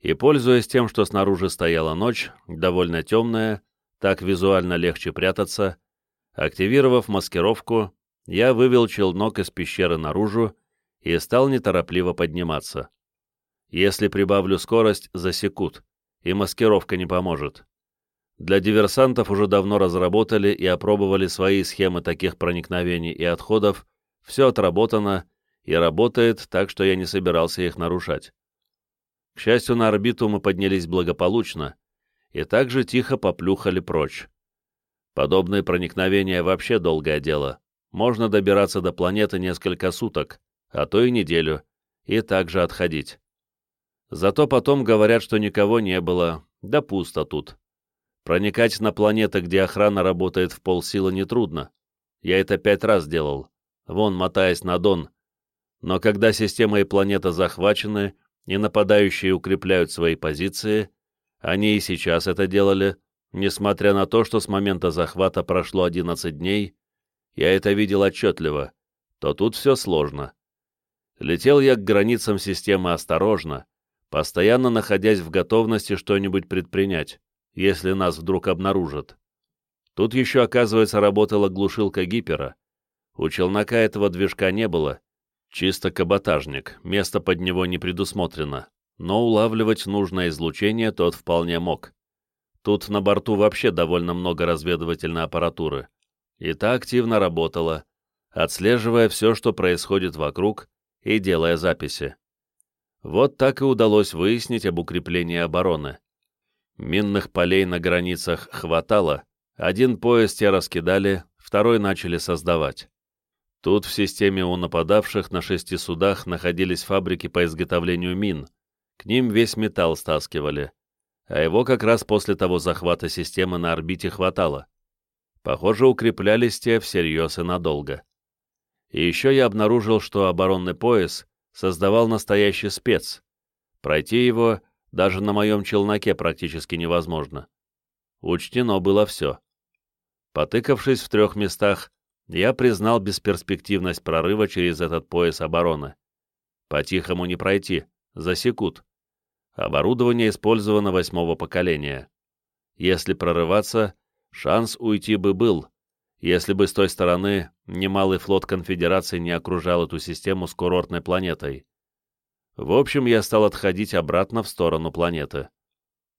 И, пользуясь тем, что снаружи стояла ночь, довольно темная, так визуально легче прятаться, активировав маскировку, я вывел челнок из пещеры наружу и стал неторопливо подниматься. Если прибавлю скорость, засекут, и маскировка не поможет. Для диверсантов уже давно разработали и опробовали свои схемы таких проникновений и отходов, все отработано и работает, так что я не собирался их нарушать. К счастью, на орбиту мы поднялись благополучно и также тихо поплюхали прочь. Подобные проникновения вообще долгое дело. Можно добираться до планеты несколько суток, а то и неделю, и также отходить. Зато потом говорят, что никого не было, да пусто тут. Проникать на планеты, где охрана работает в полсилы, нетрудно. Я это пять раз делал, вон мотаясь на Дон. Но когда система и планета захвачены, и нападающие укрепляют свои позиции, они и сейчас это делали, несмотря на то, что с момента захвата прошло 11 дней, я это видел отчетливо, то тут все сложно. Летел я к границам системы осторожно, постоянно находясь в готовности что-нибудь предпринять, если нас вдруг обнаружат. Тут еще, оказывается, работала глушилка гипера. У челнока этого движка не было, чисто каботажник, место под него не предусмотрено, но улавливать нужное излучение тот вполне мог. Тут на борту вообще довольно много разведывательной аппаратуры. И та активно работала, отслеживая все, что происходит вокруг, и делая записи. Вот так и удалось выяснить об укреплении обороны. Минных полей на границах хватало, один поезд те раскидали, второй начали создавать. Тут в системе у нападавших на шести судах находились фабрики по изготовлению мин. К ним весь металл стаскивали. А его как раз после того захвата системы на орбите хватало. Похоже, укреплялись те всерьез и надолго. И еще я обнаружил, что оборонный пояс создавал настоящий спец. Пройти его даже на моем челноке практически невозможно. Учтено было все. Потыкавшись в трех местах, я признал бесперспективность прорыва через этот пояс обороны. По-тихому не пройти, засекут. Оборудование использовано восьмого поколения. Если прорываться, шанс уйти бы был, если бы с той стороны немалый флот конфедерации не окружал эту систему с курортной планетой. В общем, я стал отходить обратно в сторону планеты.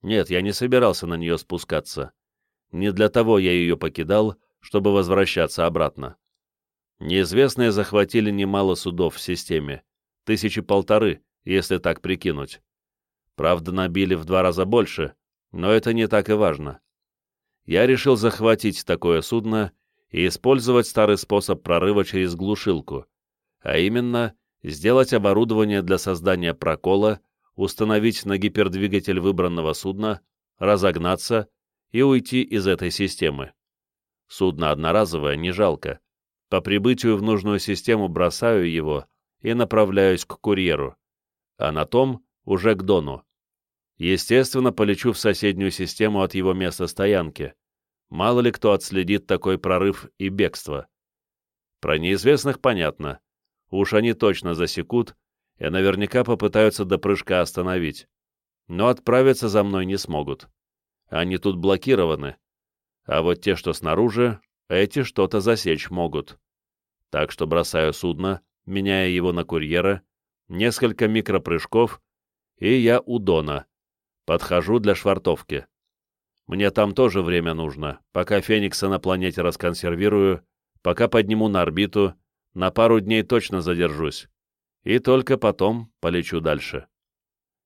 Нет, я не собирался на нее спускаться. Не для того я ее покидал, чтобы возвращаться обратно. Неизвестные захватили немало судов в системе, тысячи полторы, если так прикинуть. Правда, набили в два раза больше, но это не так и важно. Я решил захватить такое судно и использовать старый способ прорыва через глушилку, а именно сделать оборудование для создания прокола, установить на гипердвигатель выбранного судна, разогнаться и уйти из этой системы. Судно одноразовое, не жалко. По прибытию в нужную систему бросаю его и направляюсь к курьеру, а на том уже к Дону. Естественно, полечу в соседнюю систему от его места стоянки. Мало ли кто отследит такой прорыв и бегство. Про неизвестных понятно. Уж они точно засекут и наверняка попытаются до прыжка остановить. Но отправиться за мной не смогут. Они тут блокированы. А вот те, что снаружи, эти что-то засечь могут. Так что бросаю судно, меняя его на курьера, несколько микропрыжков, и я у Дона, Подхожу для швартовки. Мне там тоже время нужно, пока Феникса на планете расконсервирую, пока подниму на орбиту, на пару дней точно задержусь. И только потом полечу дальше.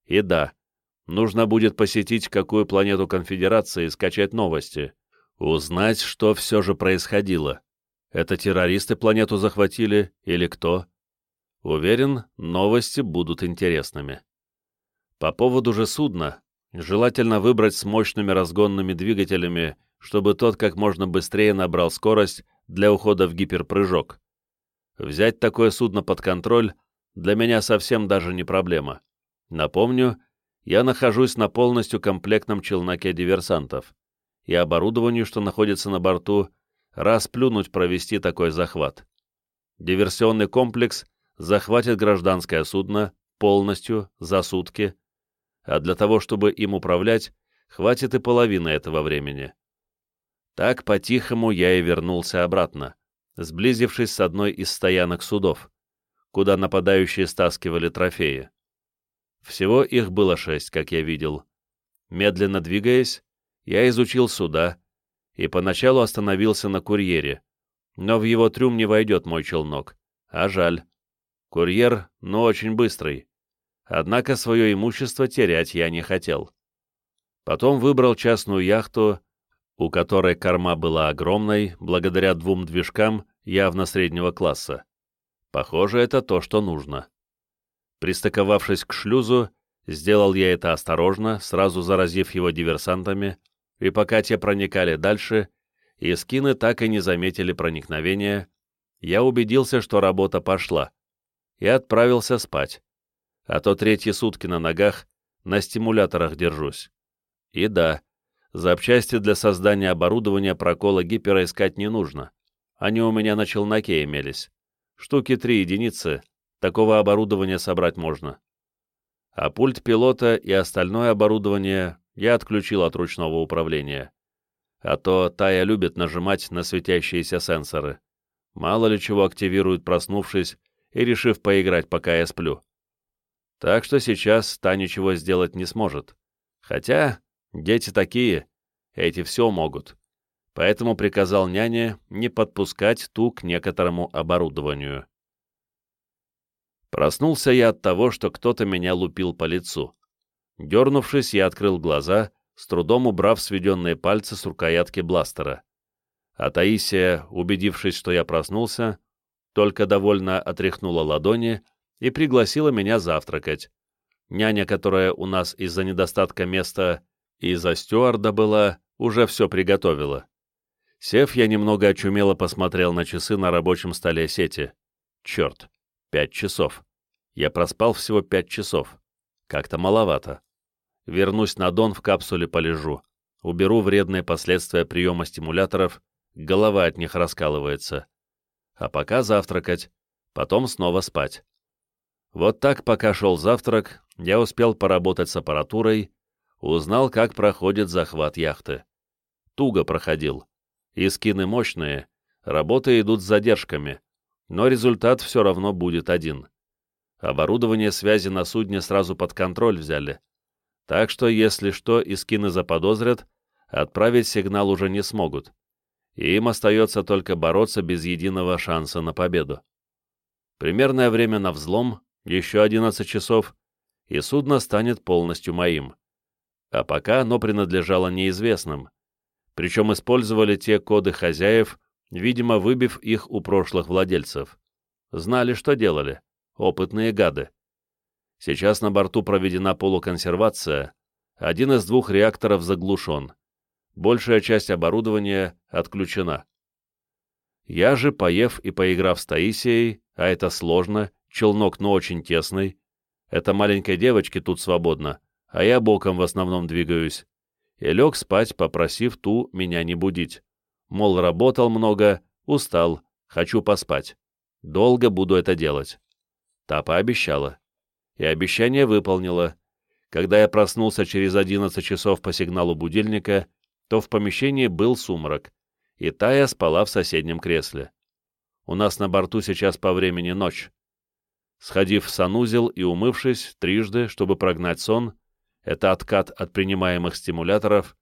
И да, нужно будет посетить какую планету Конфедерации и скачать новости. Узнать, что все же происходило. Это террористы планету захватили или кто? Уверен, новости будут интересными. По поводу же судна, Желательно выбрать с мощными разгонными двигателями, чтобы тот как можно быстрее набрал скорость для ухода в гиперпрыжок. Взять такое судно под контроль для меня совсем даже не проблема. Напомню, я нахожусь на полностью комплектном челноке диверсантов, и оборудованию, что находится на борту, раз плюнуть провести такой захват. Диверсионный комплекс захватит гражданское судно полностью за сутки, а для того, чтобы им управлять, хватит и половины этого времени. Так по-тихому я и вернулся обратно, сблизившись с одной из стоянок судов. куда нападающие стаскивали трофеи. Всего их было шесть, как я видел. Медленно двигаясь, я изучил суда и поначалу остановился на курьере, но в его трюм не войдет мой челнок, а жаль. Курьер, но очень быстрый. Однако свое имущество терять я не хотел. Потом выбрал частную яхту, у которой корма была огромной, благодаря двум движкам явно среднего класса. Похоже, это то, что нужно. Пристыковавшись к шлюзу, сделал я это осторожно, сразу заразив его диверсантами, и пока те проникали дальше, и скины так и не заметили проникновения, я убедился, что работа пошла, и отправился спать. А то третьи сутки на ногах, на стимуляторах держусь. И да, запчасти для создания оборудования прокола гипера искать не нужно. Они у меня на челноке имелись. Штуки три единицы, такого оборудования собрать можно. А пульт пилота и остальное оборудование я отключил от ручного управления. А то Тая любит нажимать на светящиеся сенсоры. Мало ли чего активирует, проснувшись и решив поиграть, пока я сплю. Так что сейчас та ничего сделать не сможет. Хотя дети такие, эти все могут. Поэтому приказал няне не подпускать ту к некоторому оборудованию. Проснулся я от того, что кто-то меня лупил по лицу. Дернувшись, я открыл глаза, с трудом убрав сведенные пальцы с рукоятки бластера. А Таисия, убедившись, что я проснулся, только довольно отряхнула ладони и пригласила меня завтракать. Няня, которая у нас из-за недостатка места из-за стюарда была, уже все приготовила. Сев, я немного очумело посмотрел на часы на рабочем столе сети. Черт, пять часов. Я проспал всего пять часов. Как-то маловато. Вернусь на Дон, в капсуле полежу. Уберу вредные последствия приема стимуляторов, голова от них раскалывается. А пока завтракать, потом снова спать. Вот так, пока шел завтрак, я успел поработать с аппаратурой, узнал, как проходит захват яхты. Туго проходил. И скины мощные, работы идут с задержками, но результат все равно будет один. Оборудование связи на судне сразу под контроль взяли, так что, если что, Искины заподозрят, отправить сигнал уже не смогут, и им остается только бороться без единого шанса на победу. Примерное время на взлом, еще 11 часов, и судно станет полностью моим. А пока оно принадлежало неизвестным, причем использовали те коды хозяев, видимо, выбив их у прошлых владельцев. Знали, что делали. Опытные гады. Сейчас на борту проведена полуконсервация, один из двух реакторов заглушен. Большая часть оборудования отключена. Я же, поев и поиграв с Таисией, а это сложно, челнок, но очень тесный, эта маленькой девочке тут свободно, а я боком в основном двигаюсь, и лег спать, попросив ту меня не будить. Мол, работал много, устал, хочу поспать. Долго буду это делать. Та пообещала и обещание выполнила. Когда я проснулся через 11 часов по сигналу будильника, то в помещении был сумрак, и Тая спала в соседнем кресле. У нас на борту сейчас по времени ночь. Сходив в санузел и умывшись трижды, чтобы прогнать сон, это откат от принимаемых стимуляторов,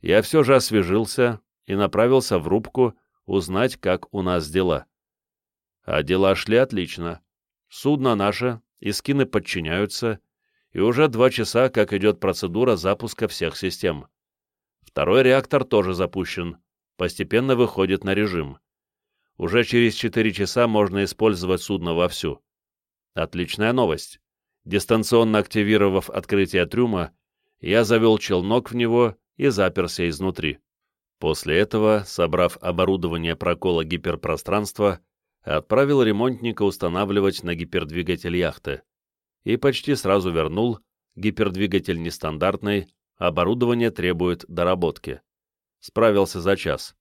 я все же освежился и направился в рубку узнать, как у нас дела. А дела шли отлично. Судно наше и скины подчиняются, и уже два часа, как идет процедура запуска всех систем. Второй реактор тоже запущен, постепенно выходит на режим. Уже через 4 часа можно использовать судно вовсю. Отличная новость. Дистанционно активировав открытие трюма, я завел челнок в него и заперся изнутри. После этого, собрав оборудование прокола гиперпространства, отправил ремонтника устанавливать на гипердвигатель яхты. И почти сразу вернул, гипердвигатель нестандартный, оборудование требует доработки. Справился за час.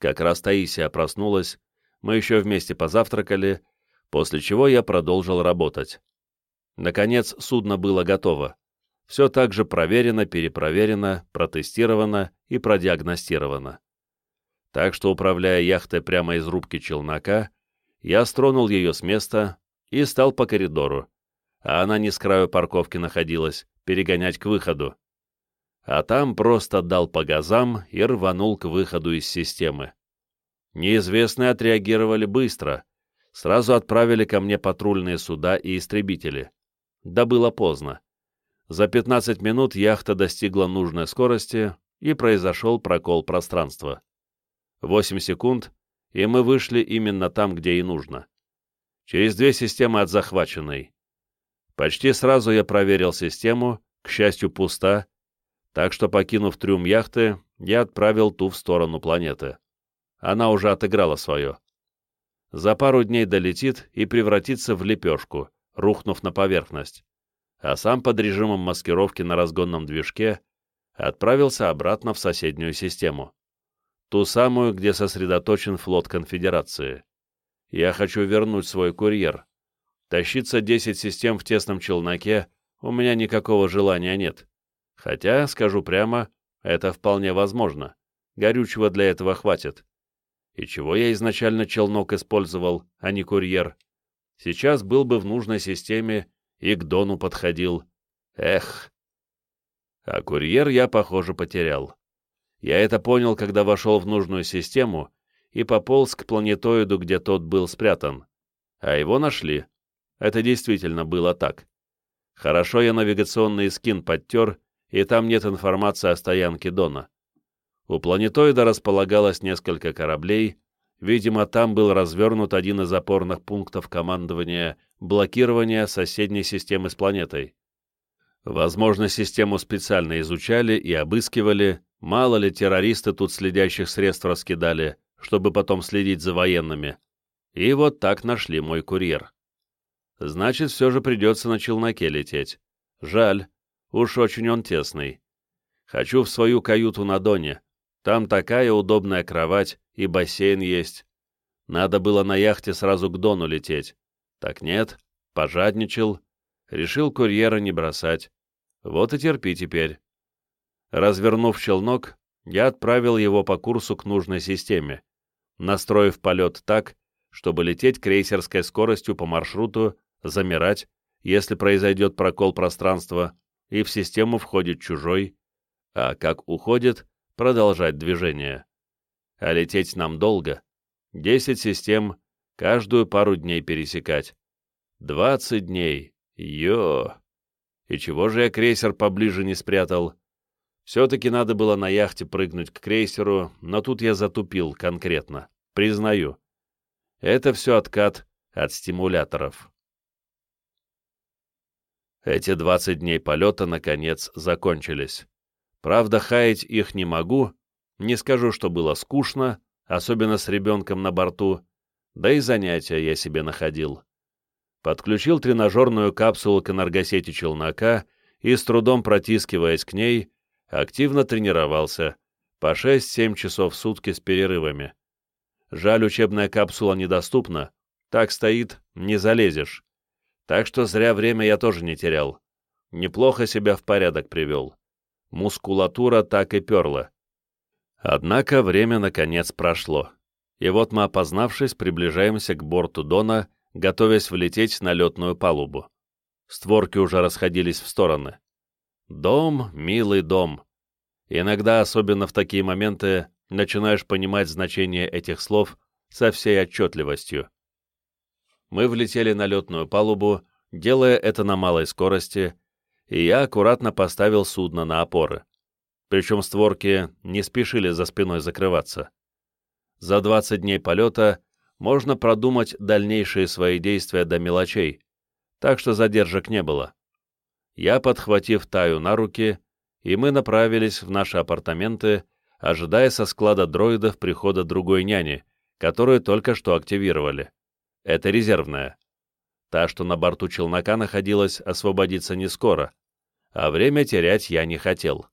Как раз Таисия проснулась, мы еще вместе позавтракали, после чего я продолжил работать. Наконец, судно было готово. Все так же проверено, перепроверено, протестировано и продиагностировано. Так что, управляя яхтой прямо из рубки челнока, я стронул ее с места и стал по коридору. А она не с краю парковки находилась, перегонять к выходу. А там просто дал по газам и рванул к выходу из системы. Неизвестные отреагировали быстро. Сразу отправили ко мне патрульные суда и истребители. Да было поздно. За 15 минут яхта достигла нужной скорости, и произошел прокол пространства. 8 секунд, и мы вышли именно там, где и нужно. Через две системы от захваченной. Почти сразу я проверил систему, к счастью, пуста, так что, покинув трюм яхты, я отправил ту в сторону планеты. Она уже отыграла свое. За пару дней долетит и превратится в лепешку, рухнув на поверхность. А сам под режимом маскировки на разгонном движке отправился обратно в соседнюю систему. Ту самую, где сосредоточен флот Конфедерации. Я хочу вернуть свой курьер. Тащиться 10 систем в тесном челноке у меня никакого желания нет. Хотя, скажу прямо, это вполне возможно. Горючего для этого хватит. И чего я изначально челнок использовал, а не курьер? Сейчас был бы в нужной системе и к Дону подходил. Эх. А курьер я, похоже, потерял. Я это понял, когда вошел в нужную систему и пополз к планетоиду, где тот был спрятан. А его нашли. Это действительно было так. Хорошо я навигационный скин подтер, и там нет информации о стоянке Дона. У планетоида располагалось несколько кораблей, видимо, там был развернут один из опорных пунктов командования блокирования соседней системы с планетой. Возможно, систему специально изучали и обыскивали, мало ли террористы тут следящих средств раскидали, чтобы потом следить за военными. И вот так нашли мой курьер. Значит, все же придется на челноке лететь. Жаль, уж очень он тесный. Хочу в свою каюту на Доне, там такая удобная кровать и бассейн есть. Надо было на яхте сразу к Дону лететь. Так нет, пожадничал. Решил курьера не бросать. Вот и терпи теперь. Развернув челнок, я отправил его по курсу к нужной системе, настроив полет так, чтобы лететь крейсерской скоростью по маршруту, замирать, если произойдет прокол пространства, и в систему входит чужой, а как уходит, продолжать движение. А лететь нам долго. Десять систем, каждую пару дней пересекать. Двадцать дней. Йо! И чего же я крейсер поближе не спрятал? Все-таки надо было на яхте прыгнуть к крейсеру, но тут я затупил конкретно. Признаю. Это все откат от стимуляторов. Эти двадцать дней полета, наконец, закончились. Правда, хаять их не могу, не скажу, что было скучно, особенно с ребенком на борту, да и занятия я себе находил. Подключил тренажерную капсулу к энергосети челнока и, с трудом протискиваясь к ней, активно тренировался, по 6-7 часов в сутки с перерывами. Жаль, учебная капсула недоступна, так стоит, не залезешь. Так что зря время я тоже не терял. Неплохо себя в порядок привел мускулатура так и перла. Однако время наконец прошло, и вот мы, опознавшись, приближаемся к борту Дона, готовясь влететь на летную палубу. Створки уже расходились в стороны. Дом, милый дом. Иногда, особенно в такие моменты, начинаешь понимать значение этих слов со всей отчетливостью. Мы влетели на летную палубу, делая это на малой скорости, и я аккуратно поставил судно на опоры. Причем створки не спешили за спиной закрываться. За 20 дней полета можно продумать дальнейшие свои действия до мелочей, так что задержек не было. Я, подхватив Таю на руки, и мы направились в наши апартаменты, ожидая со склада дроидов прихода другой няни, которую только что активировали. Это резервная. Та, что на борту челнока находилась, освободиться не скоро, а время терять я не хотел.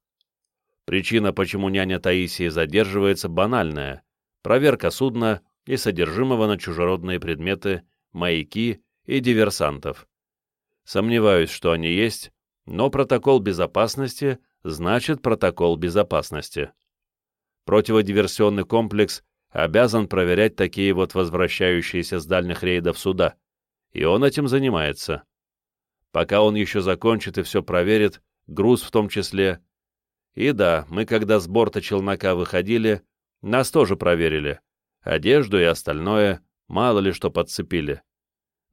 Причина, почему няня Таисии задерживается, банальная. Проверка судна и содержимого на чужеродные предметы, маяки и диверсантов. Сомневаюсь, что они есть, но протокол безопасности значит протокол безопасности. Противодиверсионный комплекс обязан проверять такие вот возвращающиеся с дальних рейдов суда, и он этим занимается. Пока он еще закончит и все проверит, груз в том числе. И да, мы когда с борта челнока выходили, нас тоже проверили. Одежду и остальное, мало ли что подцепили.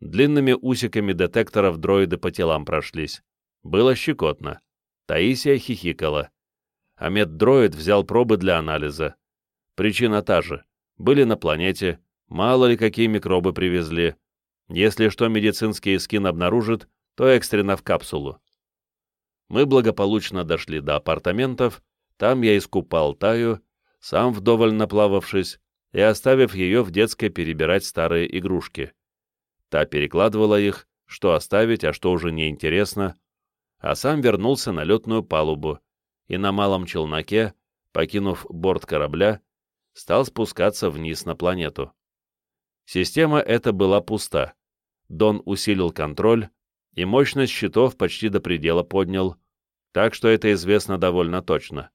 Длинными усиками детекторов дроиды по телам прошлись. Было щекотно. Таисия хихикала. А меддроид взял пробы для анализа. Причина та же. Были на планете, мало ли какие микробы привезли. Если что медицинский скин обнаружит, то экстренно в капсулу. Мы благополучно дошли до апартаментов, там я искупал Таю, сам вдоволь наплававшись, и оставив ее в детской перебирать старые игрушки. Та перекладывала их, что оставить, а что уже неинтересно, а сам вернулся на летную палубу и на малом челноке, покинув борт корабля, стал спускаться вниз на планету. Система эта была пуста. Дон усилил контроль, и мощность щитов почти до предела поднял, так что это известно довольно точно.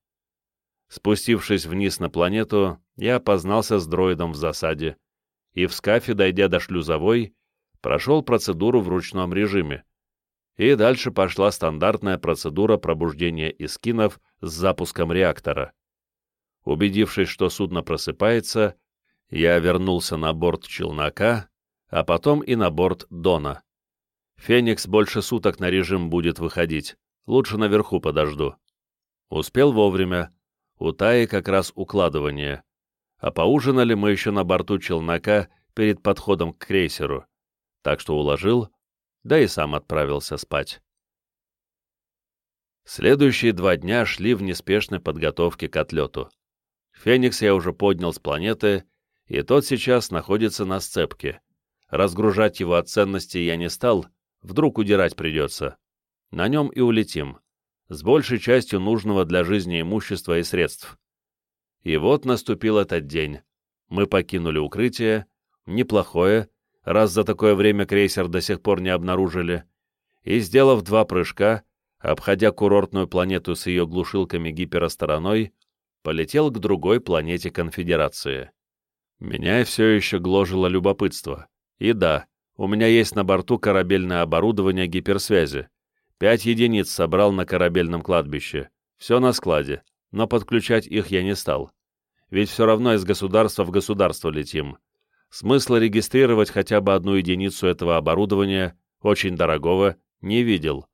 Спустившись вниз на планету, я опознался с дроидом в засаде, и в скафе, дойдя до шлюзовой, прошел процедуру в ручном режиме. И дальше пошла стандартная процедура пробуждения искинов с запуском реактора. Убедившись, что судно просыпается, я вернулся на борт челнока, а потом и на борт Дона. Феникс больше суток на режим будет выходить. Лучше наверху подожду. Успел вовремя. У Таи как раз укладывание. А поужинали мы еще на борту челнока перед подходом к крейсеру. Так что уложил, да и сам отправился спать. Следующие два дня шли в неспешной подготовке к отлету. Феникс я уже поднял с планеты, и тот сейчас находится на сцепке. Разгружать его от ценностей я не стал, Вдруг удирать придется. На нем и улетим. С большей частью нужного для жизни имущества и средств. И вот наступил этот день. Мы покинули укрытие. Неплохое, раз за такое время крейсер до сих пор не обнаружили. И, сделав два прыжка, обходя курортную планету с ее глушилками гиперостороной, полетел к другой планете Конфедерации. Меня все еще гложило любопытство. И да, у меня есть на борту корабельное оборудование гиперсвязи. Пять единиц собрал на корабельном кладбище. Все на складе, но подключать их я не стал. Ведь все равно из государства в государство летим. Смысла регистрировать хотя бы одну единицу этого оборудования, очень дорогого, не видел.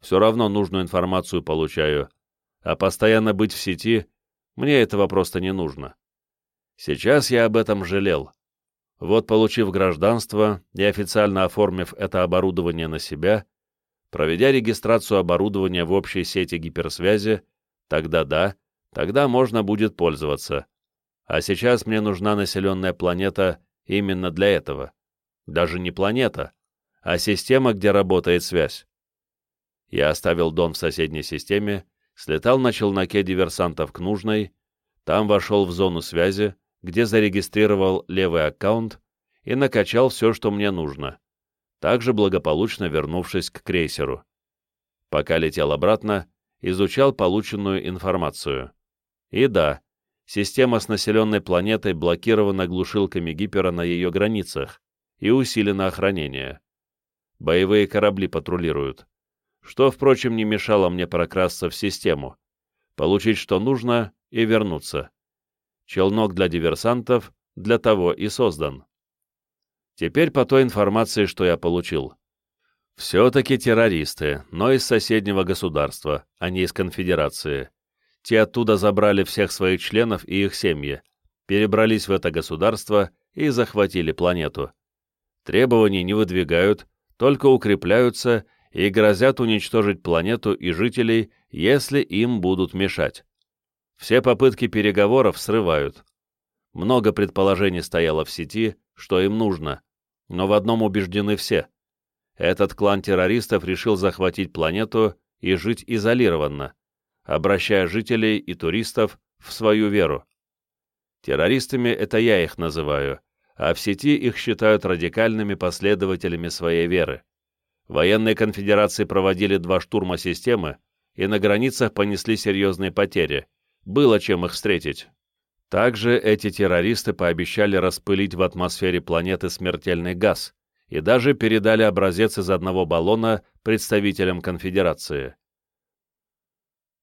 Все равно нужную информацию получаю. А постоянно быть в сети, мне этого просто не нужно. Сейчас я об этом жалел. Вот, получив гражданство и официально оформив это оборудование на себя, проведя регистрацию оборудования в общей сети гиперсвязи, тогда да, тогда можно будет пользоваться. А сейчас мне нужна населенная планета именно для этого. Даже не планета, а система, где работает связь. Я оставил дом в соседней системе, слетал на челноке диверсантов к нужной, там вошел в зону связи, где зарегистрировал левый аккаунт и накачал все, что мне нужно, также благополучно вернувшись к крейсеру. Пока летел обратно, изучал полученную информацию. И да, система с населенной планетой блокирована глушилками гипера на ее границах и усилено охранение. Боевые корабли патрулируют, что, впрочем, не мешало мне прокрасться в систему, получить что нужно и вернуться. Челнок для диверсантов для того и создан. Теперь по той информации, что я получил. Все-таки террористы, но из соседнего государства, а не из конфедерации. Те оттуда забрали всех своих членов и их семьи, перебрались в это государство и захватили планету. Требований не выдвигают, только укрепляются и грозят уничтожить планету и жителей, если им будут мешать. Все попытки переговоров срывают. Много предположений стояло в сети, что им нужно, но в одном убеждены все. Этот клан террористов решил захватить планету и жить изолированно, обращая жителей и туристов в свою веру. Террористами это я их называю, а в сети их считают радикальными последователями своей веры. Военные конфедерации проводили два штурма системы и на границах понесли серьезные потери – было чем их встретить. Также эти террористы пообещали распылить в атмосфере планеты смертельный газ, и даже передали образец из одного баллона представителям конфедерации.